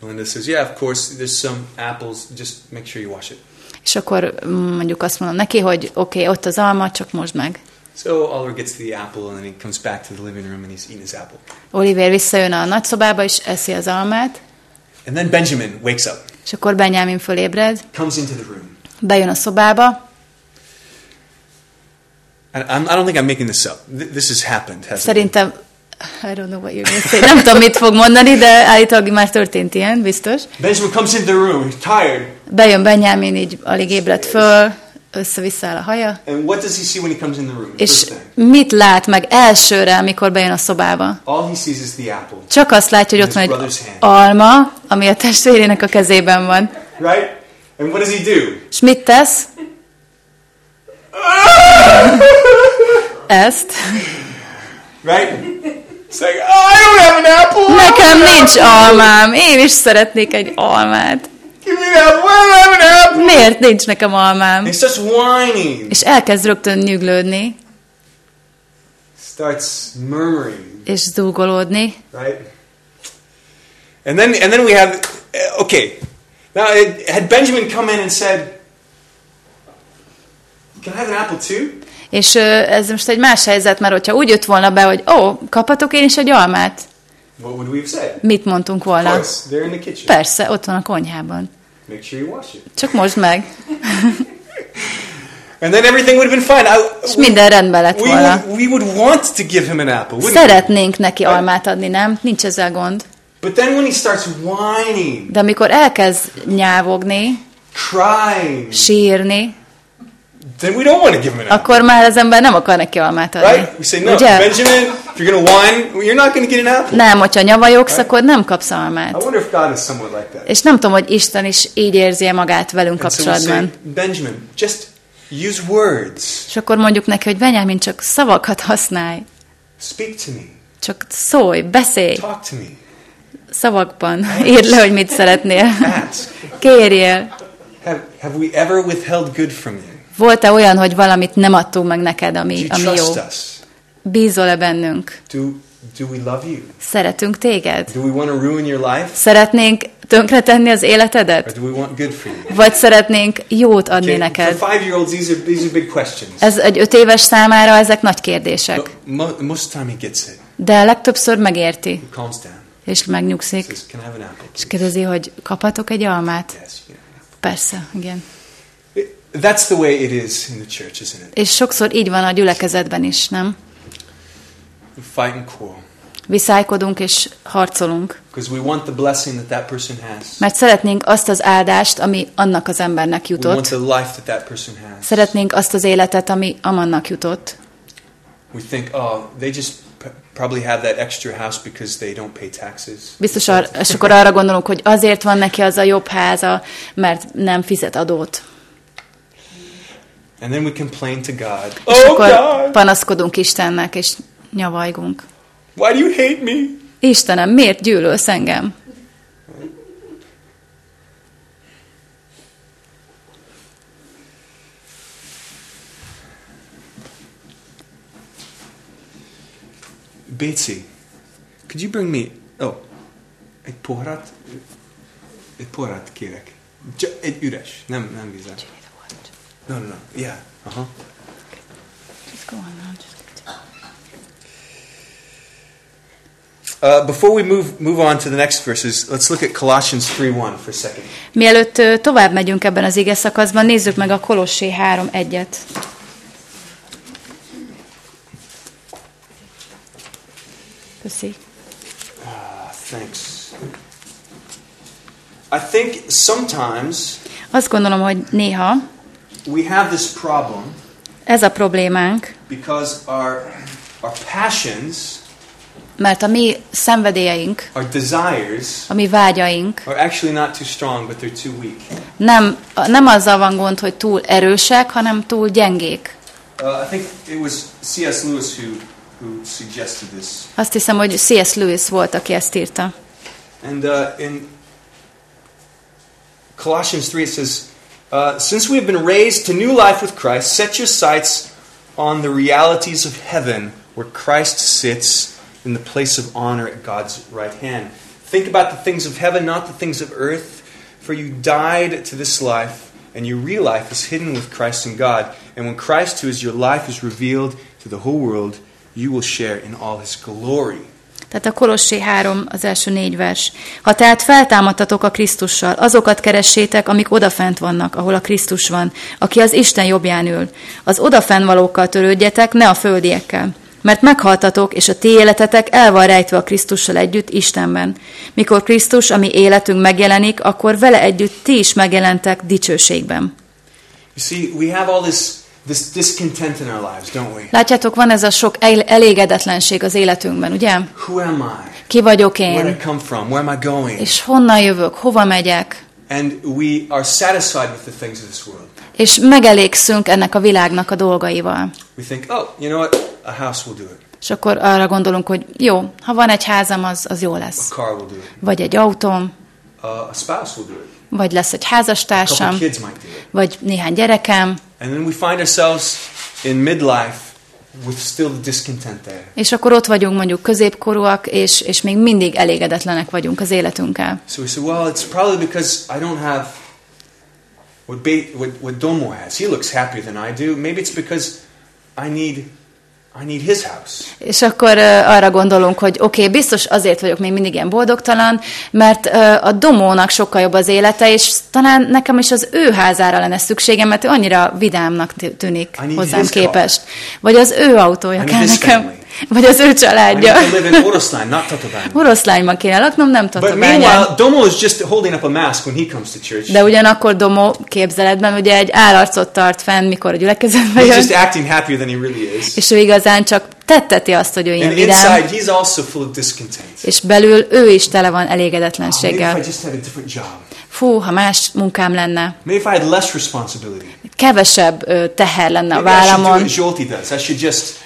Melinda says, "Yeah, of course. There's some apples. Just make sure you wash it." És akkor mm, mondjuk azt mondom neki, hogy oké, okay, ott az alma, csak most meg. So Oliver gets the apple and then he comes back to the living room and he's eating his apple. Oliver visszajön a nagyszobába, és eszi az almát, And then Benjamin wakes up, és akkor Benyámin fölébred, comes into the room. Bejön a szobába, I don't think I'm making this up. Th- This has happened, hasn't? Szerintem, I don't know what you're gonna say. Nem tudom, mit fog mondani, de állítólag már történt ilyen, biztos. Benjamin comes into the room. He's tired. Bejön Benyámin, így alig ébredt föl, össze-vissza áll a haja. And what does he see when he comes in the room? És First thing. mit lát meg elsőre, amikor bejön a szobába? All he sees is the apple. Csak azt látja, hogy ott van egy alma, ami a testvérének a kezében van. Right? And what does he do? És mit tesz? [laughs] Ezt. Right? It's like, oh, I don't have an apple. Nekem nincs almám, én is szeretnék egy almát. Give me apple. I don't have an apple. Miért nincs nekem almám? He starts whining. És elkezd rögtön nyüglődni, Starts murmuring. és zúgolódni. Right? And then, and then we have, uh, okay. Now, had Benjamin come in and said, "Can I have an apple too?" És ez most egy más helyzet, mert hogyha úgy jött volna be, hogy ó, kaphatok én is egy almát, What would we have said? mit mondtunk volna? course, they're in the kitchen. Persze, ott van a konyhában. Make sure you wash it. Csak most meg. [laughs] And then everything would have been fine. És I, minden rendben lett we, volna. would, we would want to give him an apple, wouldn't we? Szeretnénk neki almát adni, nem? Nincs ezzel gond. But then when he starts whining, De amikor elkezd nyávogni, crying, sírni, then we don't want to give him an apple. akkor már az ember nem akar neki almát adni. Right? We say, no, Ugye? Benjamin, if you're going to whine, you're not going to get an apple. Nem, hogyha nyavajogsz, Right? akkor nem kapsz I almát. wonder if God is somewhat like that. És nem tudom, hogy Isten is így érzi -e magát velünk And so say, kapcsolatban. Benjamin, just use words. És akkor mondjuk neki, hogy Benyámin, csak szavakat használj. Speak to me. Csak szólj, beszélj Talk to me. Szavakban. [laughs] Írd le, hogy mit szeretnél. Kérjél. Have, have we ever withheld good from you? Volt-e olyan, hogy valamit nem adtunk meg neked, ami, ami jó? Bízol-e bennünk? Do, do we love you? Szeretünk téged? Do we want to ruin your life? Szeretnénk tönkretenni az Or életedet? do we want good for you? Vagy szeretnénk jót adni Okay, neked? for five-year-olds, these are, these are big questions. Ez egy öt éves számára ezek nagy kérdések. But mo- most time he gets it. De legtöbbször megérti, He calms down. És megnyugszik, és kérdezi, hogy kaphatok egy almát? Persze, igen. That's the way it is in the church, isn't it? És sokszor így van a gyülekezetben is, nem? We fight and quarrel. Viszálykodunk és harcolunk. We want the blessing that that person has. Mert szeretnénk azt az áldást, ami annak az embernek We want jutott. the life that that person has. Szeretnénk azt az életet, ami amannak jutott. We think, oh, they just probably have that extra house because they don't pay taxes. Biztos, ar- [laughs] és akkor arra gondolunk, hogy azért van neki az a jobb háza, mert nem fizet adót. And then we complain to God. És Oh akkor God, panaszkodunk Istennek, és nyavajgunk. why do you hate me? Istenem, miért gyűlölsz engem? Betsy, could you bring me... Oh, egy poharat? Egy poharat kérek. Csak egy üres, nem, nem vízzel. No, no, no. Yeah. Uh-huh. Uh, before we move move on to the next verses, let's look at Colossians 3:1 for a second. Mielőtt ö, tovább megyünk ebben az ige szakaszban, nézzük meg a Kolossé 3.1-et. Köszi. Ah, thanks. I think sometimes Azt gondolom, hogy néha we have this problem ez a problémánk, because our our passions, mert a mi szenvedélyeink, our desires a mi vágyaink are actually not too strong, but they're too weak. nem, nem azzal van gond, hogy túl erősek, hanem túl gyengék. Uh, I think it was C.S. Lewis who who suggested this. Azt hiszem, hogy C.S. Lewis volt, aki ezt írta. And uh, in Colossians 3, it says, uh, Since we have been raised to new life with Christ, set your sights on the realities of heaven, where Christ sits in the place of honor at God's right hand. Think about the things of heaven, not the things of earth, for you died to this life, and your real life is hidden with Christ in God. And when Christ, who is your life, is revealed to the whole world, you will share in all his glory. Tehát a Kolossé 3, az első négy vers. Ha tehát feltámadtatok a Krisztussal, azokat keressétek, amik odafent vannak, ahol a Krisztus van, aki az Isten jobbján ül. Az odafent valókkal törődjetek, ne a földiekkel. Mert meghaltatok, és a ti életetek el van rejtve a Krisztussal együtt Istenben. Mikor Krisztus, ami életünk megjelenik, akkor vele együtt ti is megjelentek dicsőségben. You see, we have all this, this discontent in our lives, don't we? Látjátok, van ez a sok el- elégedetlenség az életünkben, ugye? Who am I? Ki vagyok Where én? I come from? Where am I going? És honnan jövök? Hova megyek? And we are satisfied with the things of this world. És megelégszünk ennek a világnak a dolgaival. We think, oh, you know what? A house will do it. És akkor arra gondolunk, hogy jó, ha van egy házam, az, az jó A lesz. car will do it. Vagy egy autóm, Uh, a spouse will do it. Vagy lesz egy házastársam, vagy néhány gyerekem, And then we find ourselves in midlife with still discontent there. és akkor ott vagyunk mondjuk középkorúak, és, és még mindig elégedetlenek vagyunk az életünkkel. So we say, well, it's probably because I don't have what, what, what Domo has. He looks happier than I do. Maybe it's because I need, I need his house. És akkor uh, arra gondolunk, hogy oké, okay, biztos azért vagyok még mindig ilyen boldogtalan, mert uh, a domónak sokkal jobb az élete, és talán nekem is az ő házára lenne szükségem, mert ő annyira vidámnak tű- tűnik hozzám his car. képest. Vagy az ő autója I kell nekem. family. Vagy az ő I családja. need to live in Oroszlán, not Tatabány. Oroszlányban kéne laknom, nem But Tatabányán. meanwhile, Domo is just holding up a mask when he comes to church. De ugyanakkor Domó képzeletben ugye egy állarcot tart fenn, mikor a gyülekezetbe He's jön, just acting happier than he really is. és ő igazán csak tetteti azt, hogy ő ilyen And vidám, inside, he's also full of discontent. és belül ő is tele van Oh, if elégedetlenséggel. I just had a different job. Fú, ha más munkám lenne, Maybe if I had less responsibility. kevesebb teher lenne a Maybe I should do vállamon. what Jolti does. I should just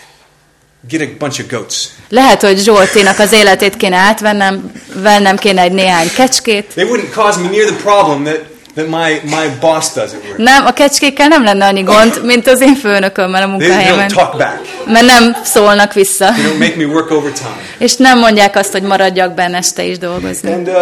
get a bunch of goats. Lehet, hogy Zsoltinak az életét kéne átvennem, vennem kéne egy néhány kecskét. They wouldn't cause me near the problem that, that my, my boss does at work. Nem, a kecskékkel nem lenne annyi gond, mint az én főnökömmel a They, they don't munkahelyemen. talk back. Mert nem szólnak vissza. They don't make me work overtime. És nem mondják azt, hogy maradjak benne este is dolgozni, And uh,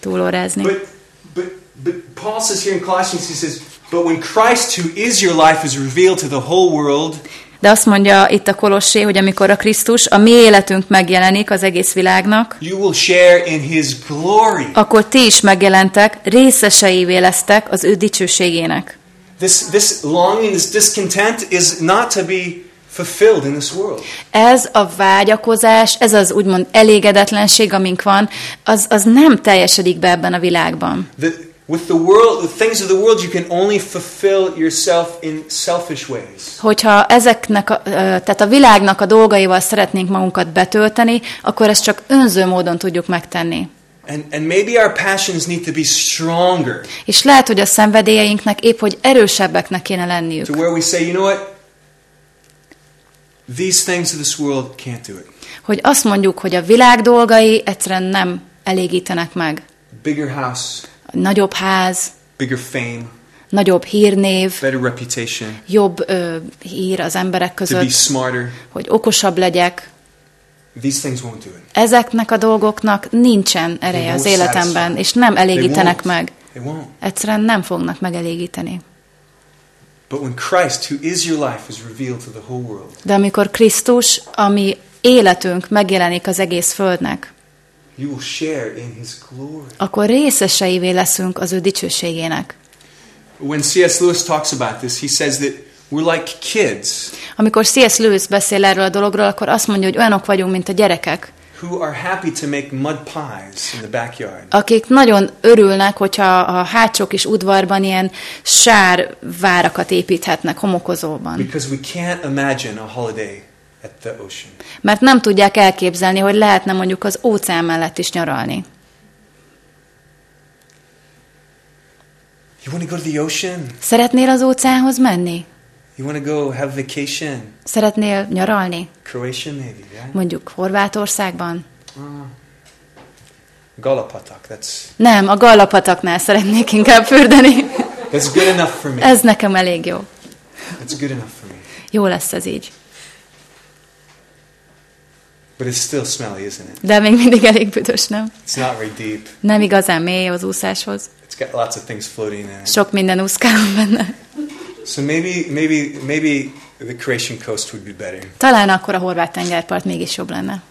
túlórázni. but but but Paul says here in Colossians, he says, but when Christ, who is your life, is revealed to the whole world, De azt mondja itt a Kolossé, hogy amikor a Krisztus, a mi életünk megjelenik az egész világnak, you will share in His glory. akkor ti is megjelentek, részeseivé lesztek az ő dicsőségének. This this longing, this discontent, is not to be fulfilled in this world. Ez a vágyakozás, ez az úgymond elégedetlenség, amink van, az, az nem teljesedik be ebben a világban. The, with the world, the things of the world, you can only fulfill yourself in selfish ways. Hogyha ezeknek, a, tehát a világnak a dolgaival szeretnénk magunkat betölteni, akkor ezt csak önző módon tudjuk megtenni. And, and maybe our passions need to be stronger És lehet, hogy a szenvedélyeinknek épp, hogy erősebbeknek kéne lenniük. to where we say, you know what? These things of this world can't do it. Hogy azt mondjuk, hogy a világ dolgai egyszerűen nem elégítenek meg. Bigger house, Nagyobb ház, bigger fame, nagyobb hírnév, better reputation, jobb ö, hír az emberek to be között, smarter. hogy okosabb legyek. These things won't do it. Ezeknek a dolgoknak nincsen ereje az életemben, és nem elégítenek meg. Egyszerűen nem fognak megelégíteni. But when Christ, who is your life, is revealed to the whole world, De amikor Krisztus, ami életünk megjelenik az egész földnek, akkor részeseivé leszünk az ő dicsőségének. When C.S. Lewis talks about this, he says that we're like kids Amikor C.S. Lewis beszél erről a dologról, akkor azt mondja, hogy olyanok vagyunk, mint a gyerekek, who are happy to make mud pies in the backyard. akik nagyon örülnek, hogyha a hátsó kis udvarban ilyen sár várakat építhetnek homokozóban. Because we can't imagine a holiday. Mert nem tudják elképzelni, hogy lehetne mondjuk az óceán mellett is nyaralni. You want to go to the ocean? Szeretnél az óceánhoz menni? You want to go have vacation? Szeretnél nyaralni? Croatia, maybe, yeah? Mondjuk Horvátországban? Galapatak, that's, Nem, a Gallapataknál szeretnék inkább fürdeni. that's good enough for me. Ez nekem elég jó. That's good enough for me. Jó lesz ez így. But it's still smelly, isn't it? De még mindig elég büdös, nem? It's not very deep. Nem igazán mély az úszáshoz. It's got lots of things floating in it. Sok minden úszkálom benne. So maybe, maybe, maybe the Croatian coast would be better. Talán akkor a horvát tengerpart mégis jobb lenne.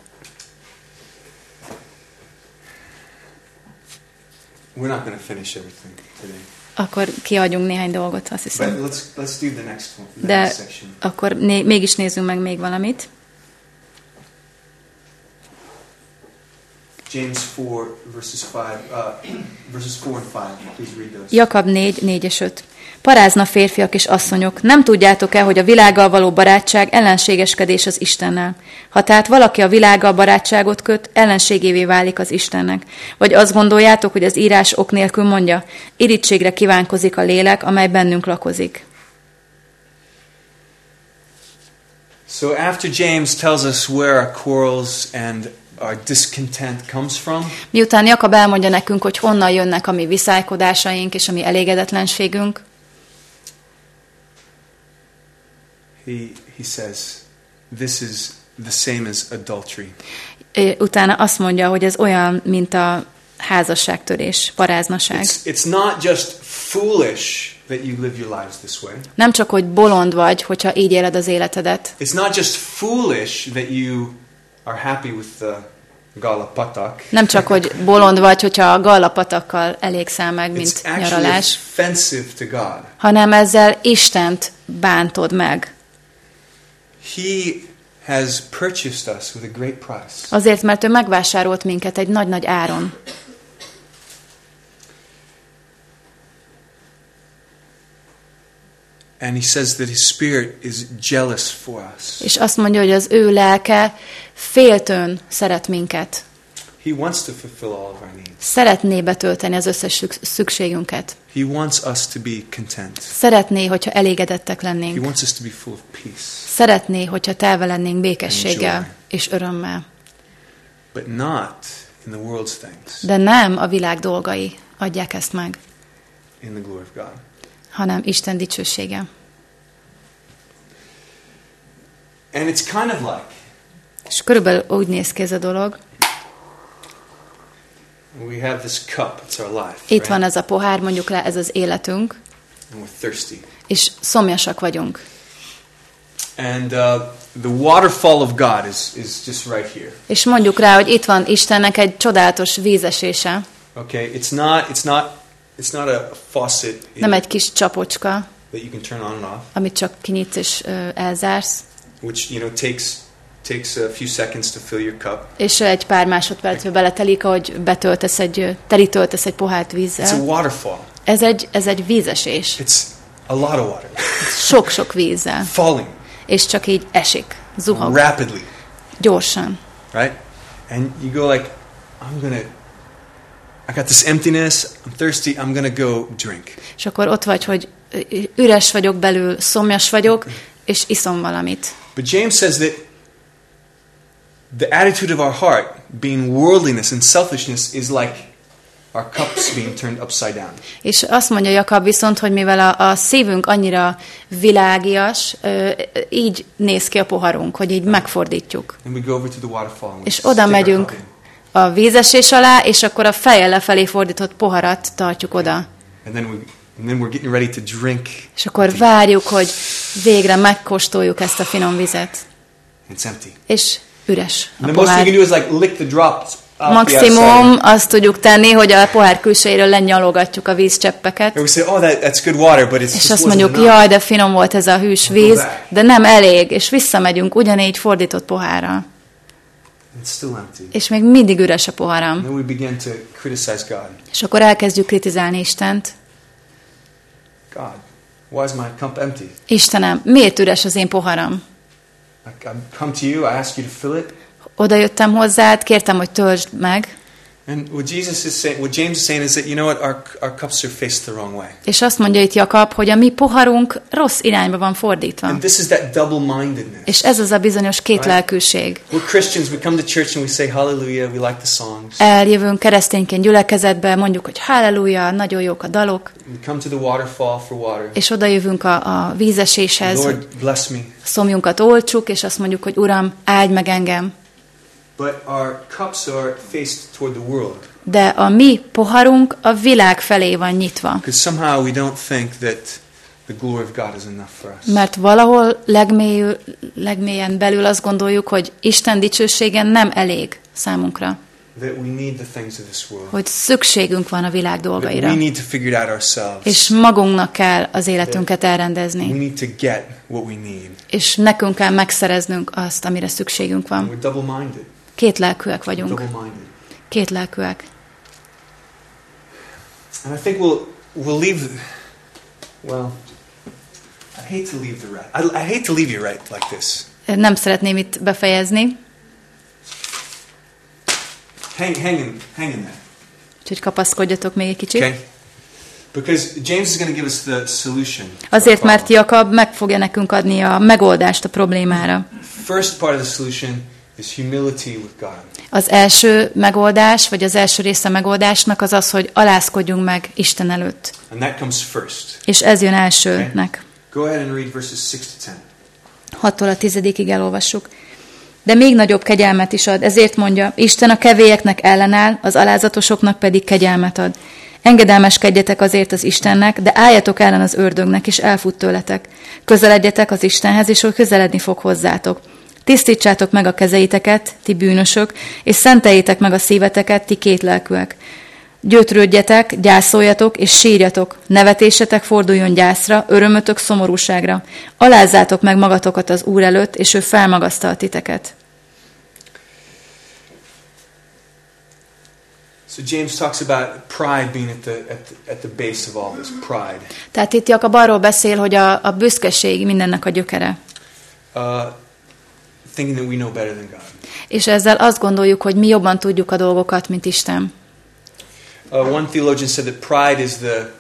We're not going to finish everything today. Akkor kiadjunk néhány dolgot, azt But hiszem. let's let's do the next one, the De next section. akkor né- mégis nézzünk meg még valamit. James 4 verses 5 uh, verses 4 and 5. Please read those. Jakab 4, 4 és 5. Parázna férfiak és asszonyok, nem tudjátok-e, hogy a világgal való barátság ellenségeskedés az Istennel? Ha tehát valaki a világgal barátságot köt, ellenségévé válik az Istennek. Vagy azt gondoljátok, hogy az írás ok nélkül mondja, irítségre kívánkozik a lélek, amely bennünk lakozik. So after James tells us where our quarrels and our discontent comes from, Miután Jakab elmondja nekünk, hogy honnan jönnek a mi viszálykodásaink és a mi elégedetlenségünk, he he says this is the same as adultery. utána azt mondja, hogy ez olyan, mint a házasságtörés, paráznaság. It's it's not just foolish that you live your lives this way. Nem csak, hogy bolond vagy, hogyha így éled az életedet. It's not just foolish that you are happy with the galapatak. Nem csak, hogy bolond vagy, hogyha a gallapatakkal elégszel meg, mint nyaralás, offensive to God. hanem ezzel Istent bántod meg. He has purchased us with a great price. Azért, mert ő megvásárolt minket egy nagy-nagy áron. And he says that his spirit is jealous for us. És azt mondja, hogy az ő lelke féltőn szeret minket. He wants to fulfill all of our needs. Szeretné betölteni az összes szük- szükségünket. He wants us to be content. Szeretné, hogyha elégedettek He lennénk. wants us to be full of peace. Szeretné, hogyha telve lennénk békességgel és örömmel. But not in the world's things, De nem a világ dolgai adják ezt meg, in the glory of God. hanem Isten dicsősége. And it's kind of like És körülbelül úgy néz ki ez a dolog. we have this cup, it's our life. Itt right? van ez a pohár, mondjuk le, ez az életünk, And we're thirsty. és szomjasak vagyunk. And uh, the waterfall of God is, is just right here. És mondjuk rá, hogy itt van Istennek egy csodálatos vízesése, Okay, it's not, it's not, it's not a faucet nem egy kis csapocska, that you can turn on and off. amit csak kinyitsz és ö, elzársz, which you know takes takes a few seconds to fill your cup. És egy pár másodpercbe beletelik, ahogy betöltesz egy, telítöltesz egy pohárt It's a vízzel. waterfall. Ez egy, ez egy vízesés. It's a lot of water Sok-sok vízzel. falling És csak így esik, zuhog, rapidly, gyorsan. right? And you go like, I'm gonna. I got this emptiness. I'm thirsty. I'm gonna go drink. És akkor ott vagy, hogy üres vagyok belül, szomjas vagyok, [laughs] és iszom valamit. But James says that the attitude of our heart, being worldliness and selfishness, is like our cups being turned upside down. És azt mondja Jakab viszont, hogy mivel a, a szívünk annyira világias, ö, így néz ki a poharunk, hogy így megfordítjuk. And we go over to the waterfall. And we És oda megyünk a vízesés alá, és akkor a fejjel lefelé fordított poharat tartjuk oda. And then we and then we're getting ready to drink. És akkor várjuk, hogy végre megkóstoljuk ezt a finom vizet. It's empty. És üres a pohár. Maximum azt tudjuk tenni, hogy a pohár külsejéről lenyalogatjuk a vízcseppeket, And we say, oh, that, that's good water, but it's és azt mondjuk, enough. jaj, de finom volt ez a hűs víz, de nem elég, és visszamegyünk ugyanígy fordított pohárral. És még mindig üres a poharam. És akkor elkezdjük kritizálni Istent. God, why is my cup empty? Istenem, miért üres az én poharam? I, I come to you, I ask you to fill it. Oda jöttem hozzád, kértem, hogy töltsd meg, And what Jesus is saying, what James is saying is that you know what, our, our cups are faced the wrong way. és azt mondja itt Jakab, hogy a mi poharunk rossz irányba van fordítva. And this is that double-mindedness. És ez az a bizonyos kétlelkűség. We're Christians, we come to church and we say hallelujah, we like the songs. Eljövünk keresztényként gyülekezetbe, mondjuk, hogy halleluja, nagyon jók a dalok, We come to the waterfall for water. és oda jövünk a, a vízeséshez, Lord, bless me. szomjunkat olcsuk, és azt mondjuk, hogy Uram, áldj meg engem. But our cups are faced toward the world. De a mi poharunk a világ felé van nyitva. Because somehow we don't think that the glory of God is enough for us. Mert valahol legmélyül, legmélyen belül azt gondoljuk, hogy Isten dicsősége nem elég számunkra. That we need the things of this world. Hogy szükségünk van a világ That dolgaira. we need to figure it out ourselves. És magunknak kell az életünket We elrendezni. need to get what we need. És nekünk kell megszereznünk azt, amire szükségünk And van. we're double-minded. Két lelkűek vagyunk. Két lelkűek. And I think we'll we'll leave. Well, I hate to leave the right. I, I hate to leave you right like this. Nem szeretném itt befejezni, Hang, hang in, hang in there. úgyhogy kapaszkodjatok még egy kicsit. Okay. Because James is going to give us the solution. Azért, mert. Jakab meg fogja nekünk adni a megoldást a problémára. First part of the solution Az első megoldás, vagy az első része a megoldásnak az az, hogy alázkodjunk meg Isten előtt. És ez jön elsőnek. Go ahead and read verses 6 to 10. 6-tól a 10 elolvassuk. De még nagyobb kegyelmet is ad, ezért mondja, Isten a kevélyeknek ellenáll, az alázatosoknak pedig kegyelmet ad. Engedelmeskedjetek azért az Istennek, de álljatok ellen az ördögnek, és elfut tőletek. Közeledjetek az Istenhez, és ő közeledni fog hozzátok. Tisztítsátok meg a kezeiteket, ti bűnösök, és szenteljétek meg a szíveteket, ti kétlelkűek. Gyötrődjetek, gyászoljatok és sírjatok, nevetésetek forduljon gyászra, örömötök szomorúságra. Alázzátok meg magatokat az Úr előtt, és ő felmagasztal titeket. So James talks about pride being at the, at the, at the base of all this. Pride. Tehát itt Jakab arról beszél, hogy a, a büszkeség mindennek a gyökere. Uh, thinking that we know better than God. És ezzel azt gondoljuk, hogy mi jobban tudjuk a dolgokat, mint Isten. Uh, one theologian said that pride is the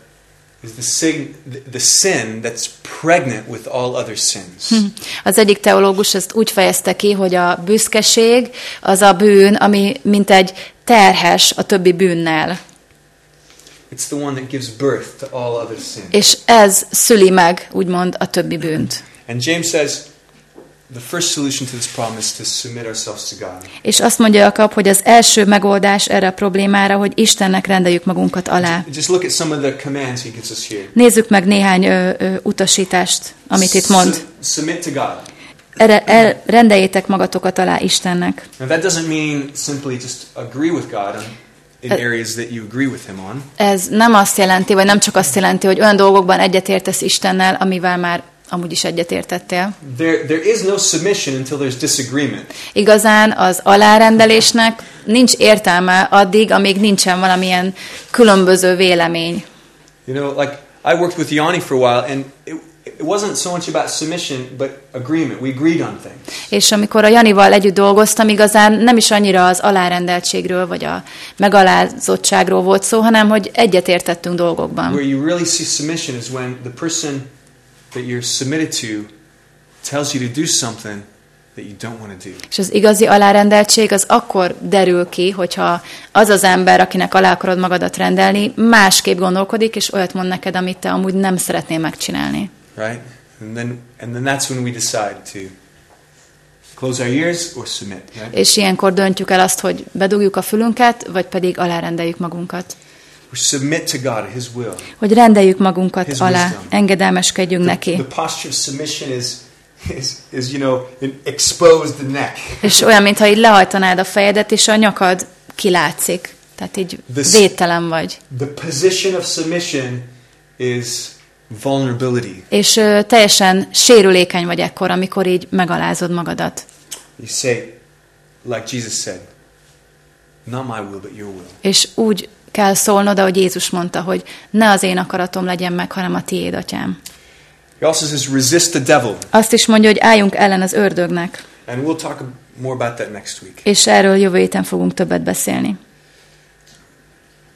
is the sin, the sin that's pregnant with all other sins. Az egyik teológus ezt úgy fejezte ki, hogy a büszkeség az a bűn, ami mint egy terhes a többi bűnnel. It's the one that gives birth to all other sins. És ez szüli meg, úgymond, a többi bűnt. And James says the first solution to this problem is to submit ourselves to God. És azt mondja Jakab, hogy az első megoldás erre a problémára, hogy Istennek rendeljük magunkat alá. Just look at some of the commands he gives us here. Nézzük meg néhány ö, ö, utasítást, amit itt mond. Su- submit to God. Erre, el, rendeljétek magatokat alá Istennek. Now that doesn't mean simply just agree with God on, in areas that you agree with Him on. Ez nem azt jelenti, vagy nem csak azt jelenti, hogy olyan dolgokban egyetértesz Istennel, amivel már amúgy is egyetértettél. There, there is no submission until there's disagreement. Igazán az alárendelésnek nincs értelme addig, amíg nincsen valamilyen különböző vélemény. You know, like I worked with Yanni for a while, and it, it wasn't so much about submission, but agreement. We agreed on things. És amikor a Janival együtt dolgoztam, igazán nem is annyira az alárendeltségről, vagy a megalázottságról volt szó, hanem hogy egyetértettünk dolgokban. Where you really see submission is when the person that you're submitted to tells you to do something that you don't want to do. És az igazi alárendeltség az akkor derül ki, hogyha az az ember, akinek alá akarod magadat rendelni, másképp gondolkodik, és olyat mond neked, amit te amúgy nem szeretnél megcsinálni. Right? And then, and then that's when we decide to close our ears or submit. Right? És ilyenkor döntjük el azt, hogy bedugjuk a fülünket, vagy pedig alárendeljük magunkat. We submit to God, His will. Hogy rendeljük magunkat His alá, wisdom. engedelmeskedjünk The, neki. the posture of submission is, is, is, you know, expose the neck. És olyan, mintha így lehajtanád a fejedet, és a nyakad kilátszik. Tehát így This- védtelen vagy. The position of submission is vulnerability. És ö, teljesen sérülékeny vagy ekkor, amikor így megalázod magadat. You say, like Jesus said, not my will, but your will. És úgy kell szólnod, ahogy Jézus mondta, hogy ne az én akaratom legyen meg, hanem a tiéd, atyám. He also says, resist the devil. Azt is mondja, hogy álljunk ellen az ördögnek, And we'll talk more about that next week. és erről jövő héten fogunk többet beszélni.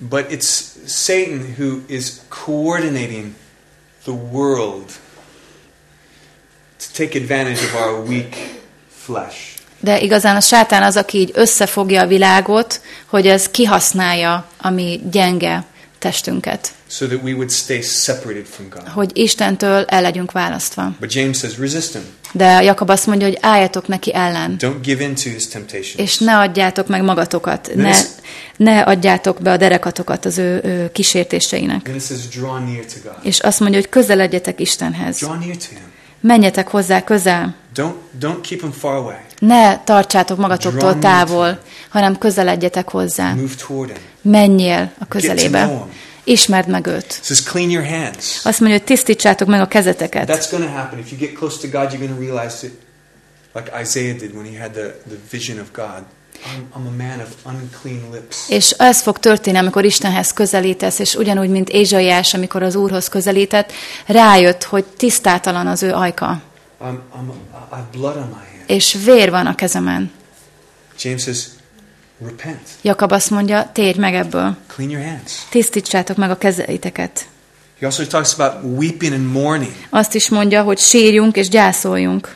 But it's Satan who is coordinating the world to take advantage of our weak flesh. De igazán a sátán az, aki így összefogja a világot, hogy ez kihasználja a mi gyenge testünket. So that we would stay separated from God. Hogy Istentől el legyünk választva. But James says, resist him. De Jakab azt mondja, hogy álljatok neki ellen, Don't give in to his temptations. és ne adjátok meg magatokat, ne, ne adjátok be a derekatokat az ő, ő kísértéseinek. Says, draw near to God. És azt mondja, hogy közeledjetek Istenhez. Draw near to him. Menjetek hozzá közel. Don't, don't keep him far away. Ne tartsátok magatoktól távol, hanem közeledjetek hozzá. Menjél a közelébe. Ismerd meg őt. Azt mondja, hogy tisztítsátok meg a kezeteket. That's going to happen. If you get close to God, you're going to realize that, like Isaiah did when he had the, the vision of God. I'm, I'm a man of unclean lips. És ez fog történni, amikor Istenhez közelítesz, és ugyanúgy, mint Ézsaiás, amikor az Úrhoz közelített, rájött, hogy tisztátalan az ő ajka, I'm, I'm, I have blood on my. És vér van a kezemen. James says, repent. Jakab azt mondja, térj meg ebből, Clean your hands. tisztítsátok meg a kezeiteket. He also talks about weeping and mourning. Azt is mondja, hogy sírjunk és gyászoljunk.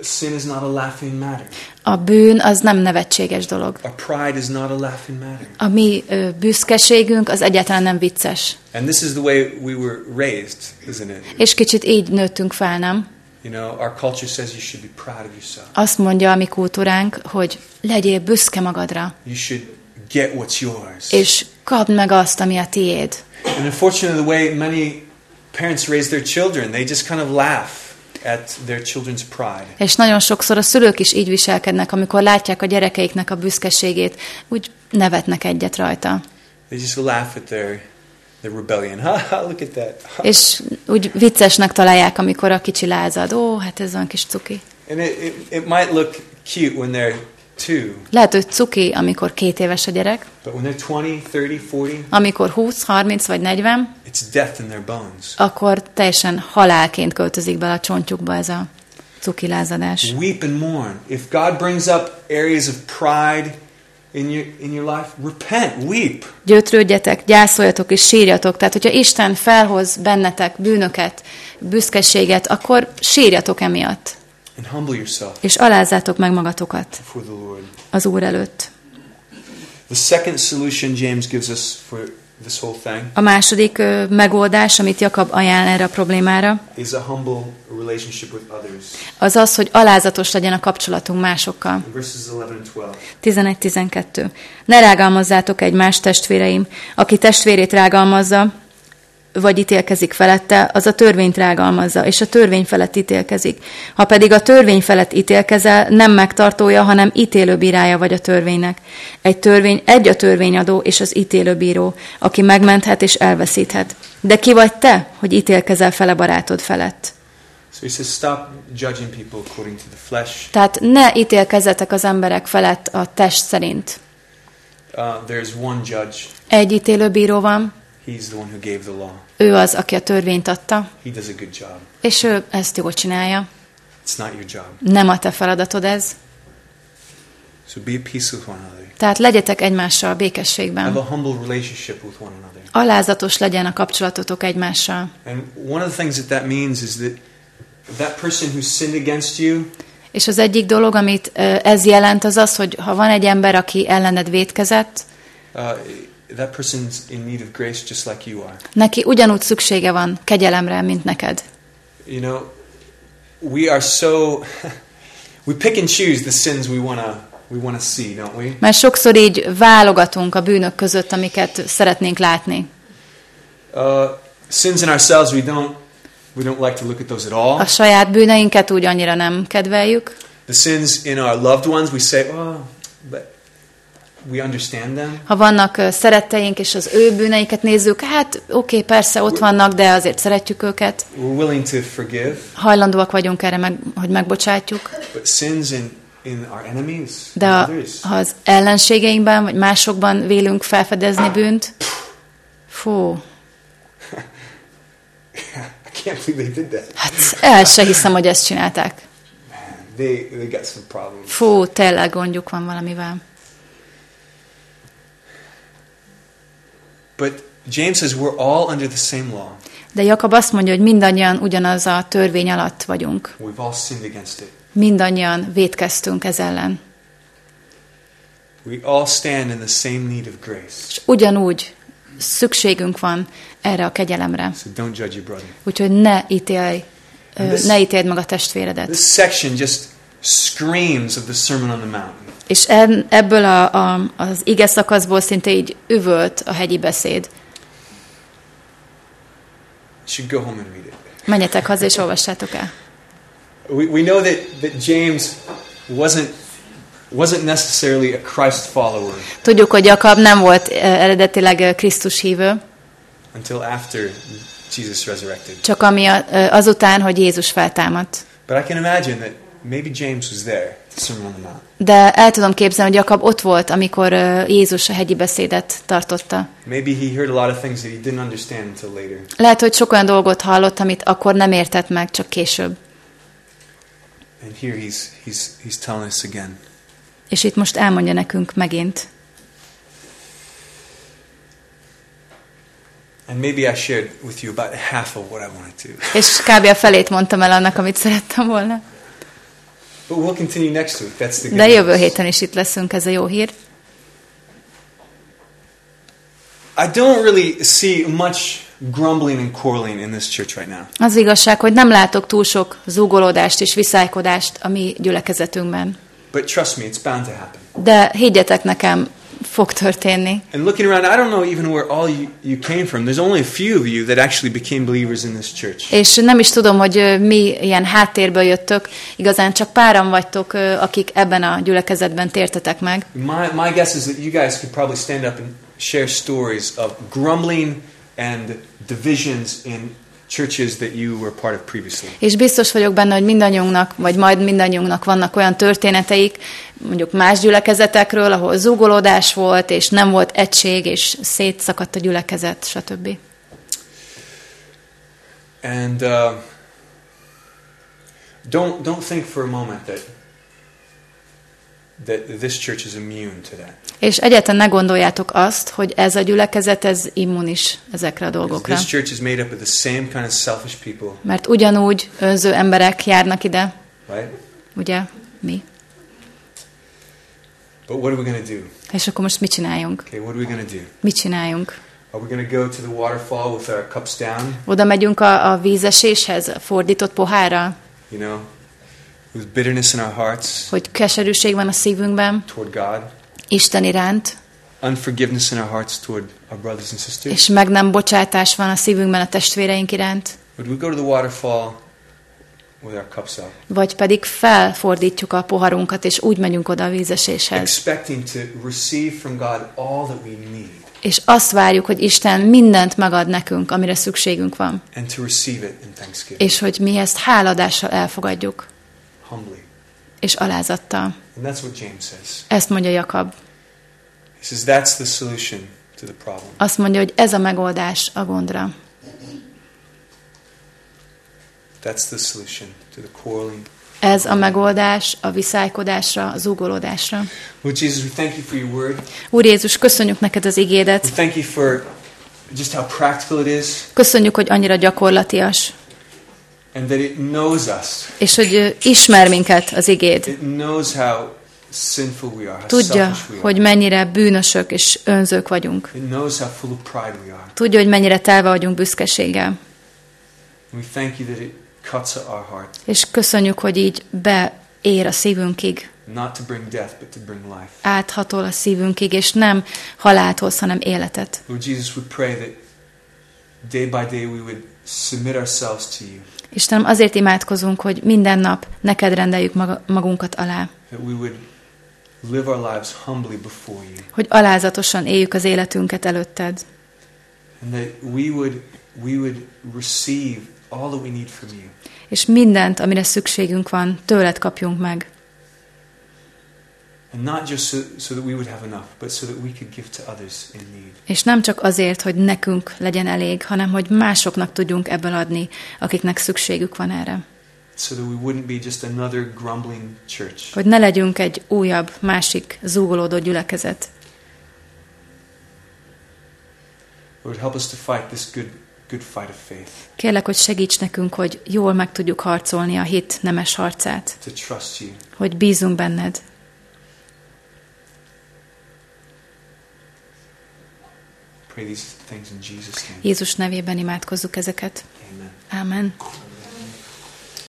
Sin is not a laughing matter. A bűn az nem nevetséges dolog. Our pride is not a laughing matter. A mi ö, büszkeségünk az egyáltalán nem vicces. And this is the way we were raised, isn't it? És kicsit így nőttünk fel, nem? You know, our culture says you should be proud of yourself. Azt mondja a mi kultúránk, hogy legyél büszke magadra, You should get what's yours. és kapd meg azt, ami a tiéd. And unfortunately, the way many parents raise their children, they just kind of laugh at their children's pride. És nagyon sokszor a szülők is így viselkednek, amikor látják a gyerekeiknek a büszkeségét, úgy nevetnek egyet rajta. They just laugh at their, their rebellion. [laughs] Ha, ha, look at that. Ha. És úgy viccesnek találják, amikor a kicsi lázad. Ó, hát ez olyan kis cuki. And it, it, it might look cute when they're two, Lehet, hogy cuki, amikor két éves a gyerek, but when they're 20, 30, 40, amikor 20, 30 vagy 40, it's death in their bones. akkor teljesen halálként költözik bele a csontjukba ez a cuki lázadás. Weep and mourn. If God brings up areas of pride in your, in your life, repent, weep. Gyötrődjetek, gyászoljatok és sírjatok. Tehát, hogyha Isten felhoz bennetek bűnöket, büszkeséget, akkor sírjatok emiatt. and humble yourself És alázzátok meg magatokat before the Lord. az Úr előtt. The second solution James gives us for A második ö, megoldás, amit Jakab ajánl erre a problémára, az az, hogy alázatos legyen a kapcsolatunk másokkal. In verses 11 and 12. 11-12. Ne rágalmazzátok egymást, testvéreim. Aki testvérét rágalmazza, vagy ítélkezik felette, az a törvényt rágalmazza, és a törvény felett ítélkezik. Ha pedig a törvény felett ítélkezel, nem megtartója, hanem ítélőbírája vagy a törvénynek. Egy törvény, egy a törvényadó és az ítélőbíró, aki megmenthet és elveszíthet. De ki vagy te, hogy ítélkezel fele barátod felett? So he says, stop judging people according to the flesh. Tehát ne ítélkezzetek az emberek felett a test szerint. Uh, there's one judge. Egy ítélőbíró van, He's the one who gave the law. ő az, aki a törvényt adta, He does a good job. és ő ezt jól csinálja. It's not your job. Nem a te feladatod ez. So be at peace with one another. Tehát legyetek egymással Have békességben. a humble relationship with one another. Alázatos legyen a kapcsolatotok egymással. And one of the things that that means is that that person who sinned against you, És az egyik dolog, amit ez jelent, az az, hogy ha van egy ember, aki ellened vétkezett, uh, that person's in need of grace just like you are. neki ugyanúgy szüksége van kegyelemre, mint neked. You know, we are so [laughs] we pick and choose the sins we want to we want to see, don't we? Mert sokszor így válogatunk a bűnök között, amiket szeretnénk látni. Uh, sins in ourselves we don't we don't like to look at those at all. A saját bűneinket úgy annyira nem kedveljük. The sins in our loved ones we say, "Oh, but we understand them." Ha vannak szeretteink, és az ő bűneiket nézzük, hát oké, persze ott vannak, de azért szeretjük őket. We're willing to forgive, Hajlandóak vagyunk erre, meg, hogy megbocsátjuk. but sins in in our enemies, De a, ha az ellenségeinkben, vagy másokban vélünk felfedezni bűnt, fú, [laughs] hát el se hiszem, hogy ezt csinálták. Fú, tényleg gondjuk van valamivel. But James says we're all under the same law. De Jakab azt mondja, hogy mindannyian ugyanaz a törvény alatt vagyunk. We've all sinned against it. Mindannyian vétkeztünk ez ellen. We all stand in the same need of grace. És ugyanúgy szükségünk van erre a kegyelemre. So don't judge your brother. Úgyhogy ne ítélj, this- ne ítéld meg a testvéredet. This section just screams of the Sermon on the Mount. És ebből a, a, az ige szakaszból szinte így üvölt a hegyi beszéd. Should go home and read it. Menjetek haza és olvassátok el. We, we know that, that James wasn't, wasn't necessarily a Christ follower Tudjuk, hogy Jakab nem volt ö, eredetileg ö, Krisztus hívő, until after Jesus resurrected. csak ami ö, azután, hogy Jézus feltámadt. But I can imagine that maybe James was there the Sermon on the Mount. De el tudom képzelni, hogy Jakab ott volt, amikor Jézus a hegyi beszédet tartotta. Maybe he heard a lot of things that he didn't understand until later. Lehet, hogy sok olyan dolgot hallott, amit akkor nem értett meg, csak később. And here he's, he's, he's telling us again. És itt most elmondja nekünk megint. And maybe I shared with you about half of what I wanted to. És kb. a felét mondtam el annak, amit szerettem volna. But we'll continue next week. That's the good De jövő héten is itt leszünk, ez a jó hír. I don't really see much grumbling and quarreling in this church right now. Az igazság, hogy nem látok túl sok zúgolódást és viszálykodást a mi gyülekezetünkben. But trust me, it's bound to happen. De higgyetek nekem, fog történni. And looking around, I don't know even where all you, you came from. There's only a few of you that actually became believers in this church. És nem is tudom, hogy mi ilyen háttérből jöttök. Igazán csak páran vagytok, akik ebben a gyülekezetben tértetek meg. My, my guess is that you guys could probably stand up and share stories of grumbling and divisions in És biztos vagyok benne, hogy mindannyiunknak, vagy majd mindannyiunknak vannak olyan történeteik, mondjuk más gyülekezetekről, ahol zúgolódás volt, és nem volt egység, és szétszakadt a gyülekezet, stb. And uh, don't, don't think for a moment that, that this church is immune to that. És egyáltalán ne gondoljátok azt, hogy ez a gyülekezet, ez immunis ezekre a dolgokra. This church is made up of the same kind of selfish people, Mert ugyanúgy önző emberek járnak ide, right? ugye, mi. But what are we going to do? És akkor most mit csináljunk? Okay, what are we going to do? Mit csináljunk? Are we going to go to the waterfall with our cups down, Oda megyünk a, a vízeséshez, fordított pohárral, you know, with bitterness in our hearts hogy keserűség van a szívünkben, toward God, Isten iránt, unforgiveness in our hearts toward our brothers and sisters? és meg nem bocsátás van a szívünkben a testvéreink iránt, Would we go to the waterfall with our cups up, vagy pedig felfordítjuk a poharunkat, és úgy megyünk oda a vízeséshez, expecting to receive from God all that we need? És azt várjuk, hogy Isten mindent megad nekünk, amire szükségünk van. És hogy mi ezt háladással elfogadjuk, humbly. és alázattal. And that's what James says. Ezt mondja Jakab. He says that's the solution to the problem. Azt mondja, hogy ez a megoldás a gondra. That's the solution to the quarreling. Ez a megoldás a viszálykodásra, a zúgolódásra. Lord Jesus, we thank you for your word. Úr Jézus, köszönjük neked az We igédet. thank you for just how practical it is Köszönjük, hogy annyira gyakorlatias, and that it knows us. és hogy ismer minket az igéd. It knows how sinful we are, how Tudja, selfish we are. hogy mennyire bűnösök és önzők vagyunk. It knows how full of pride we are. Tudja, hogy mennyire telve vagyunk büszkeséggel. We thank you that it cuts our heart, És köszönjük, hogy így beér a szívünkig, not to bring death, but to bring life. áthatol a szívünkig, és nem halált hoz, hanem életet. Lord Jesus, we pray that day by day we would submit ourselves to you, Istenem, azért imádkozunk, hogy minden nap neked rendeljük magunkat alá, hogy alázatosan éljük az életünket előtted, és mindent, amire szükségünk van, tőled kapjunk meg. És nem csak azért, hogy nekünk legyen elég, hanem hogy másoknak tudjunk ebből adni, akiknek szükségük van erre. So that we wouldn't be just another grumbling church. Hogy ne legyünk egy újabb, másik zúgolódó gyülekezet. Lord, help us to fight this good, good fight of faith, Kérlek, hogy segíts nekünk, hogy jól meg tudjuk harcolni a hit nemes harcát, to trust you. hogy bízunk benned. Jézus nevében imádkozzuk ezeket. Amen. Amen.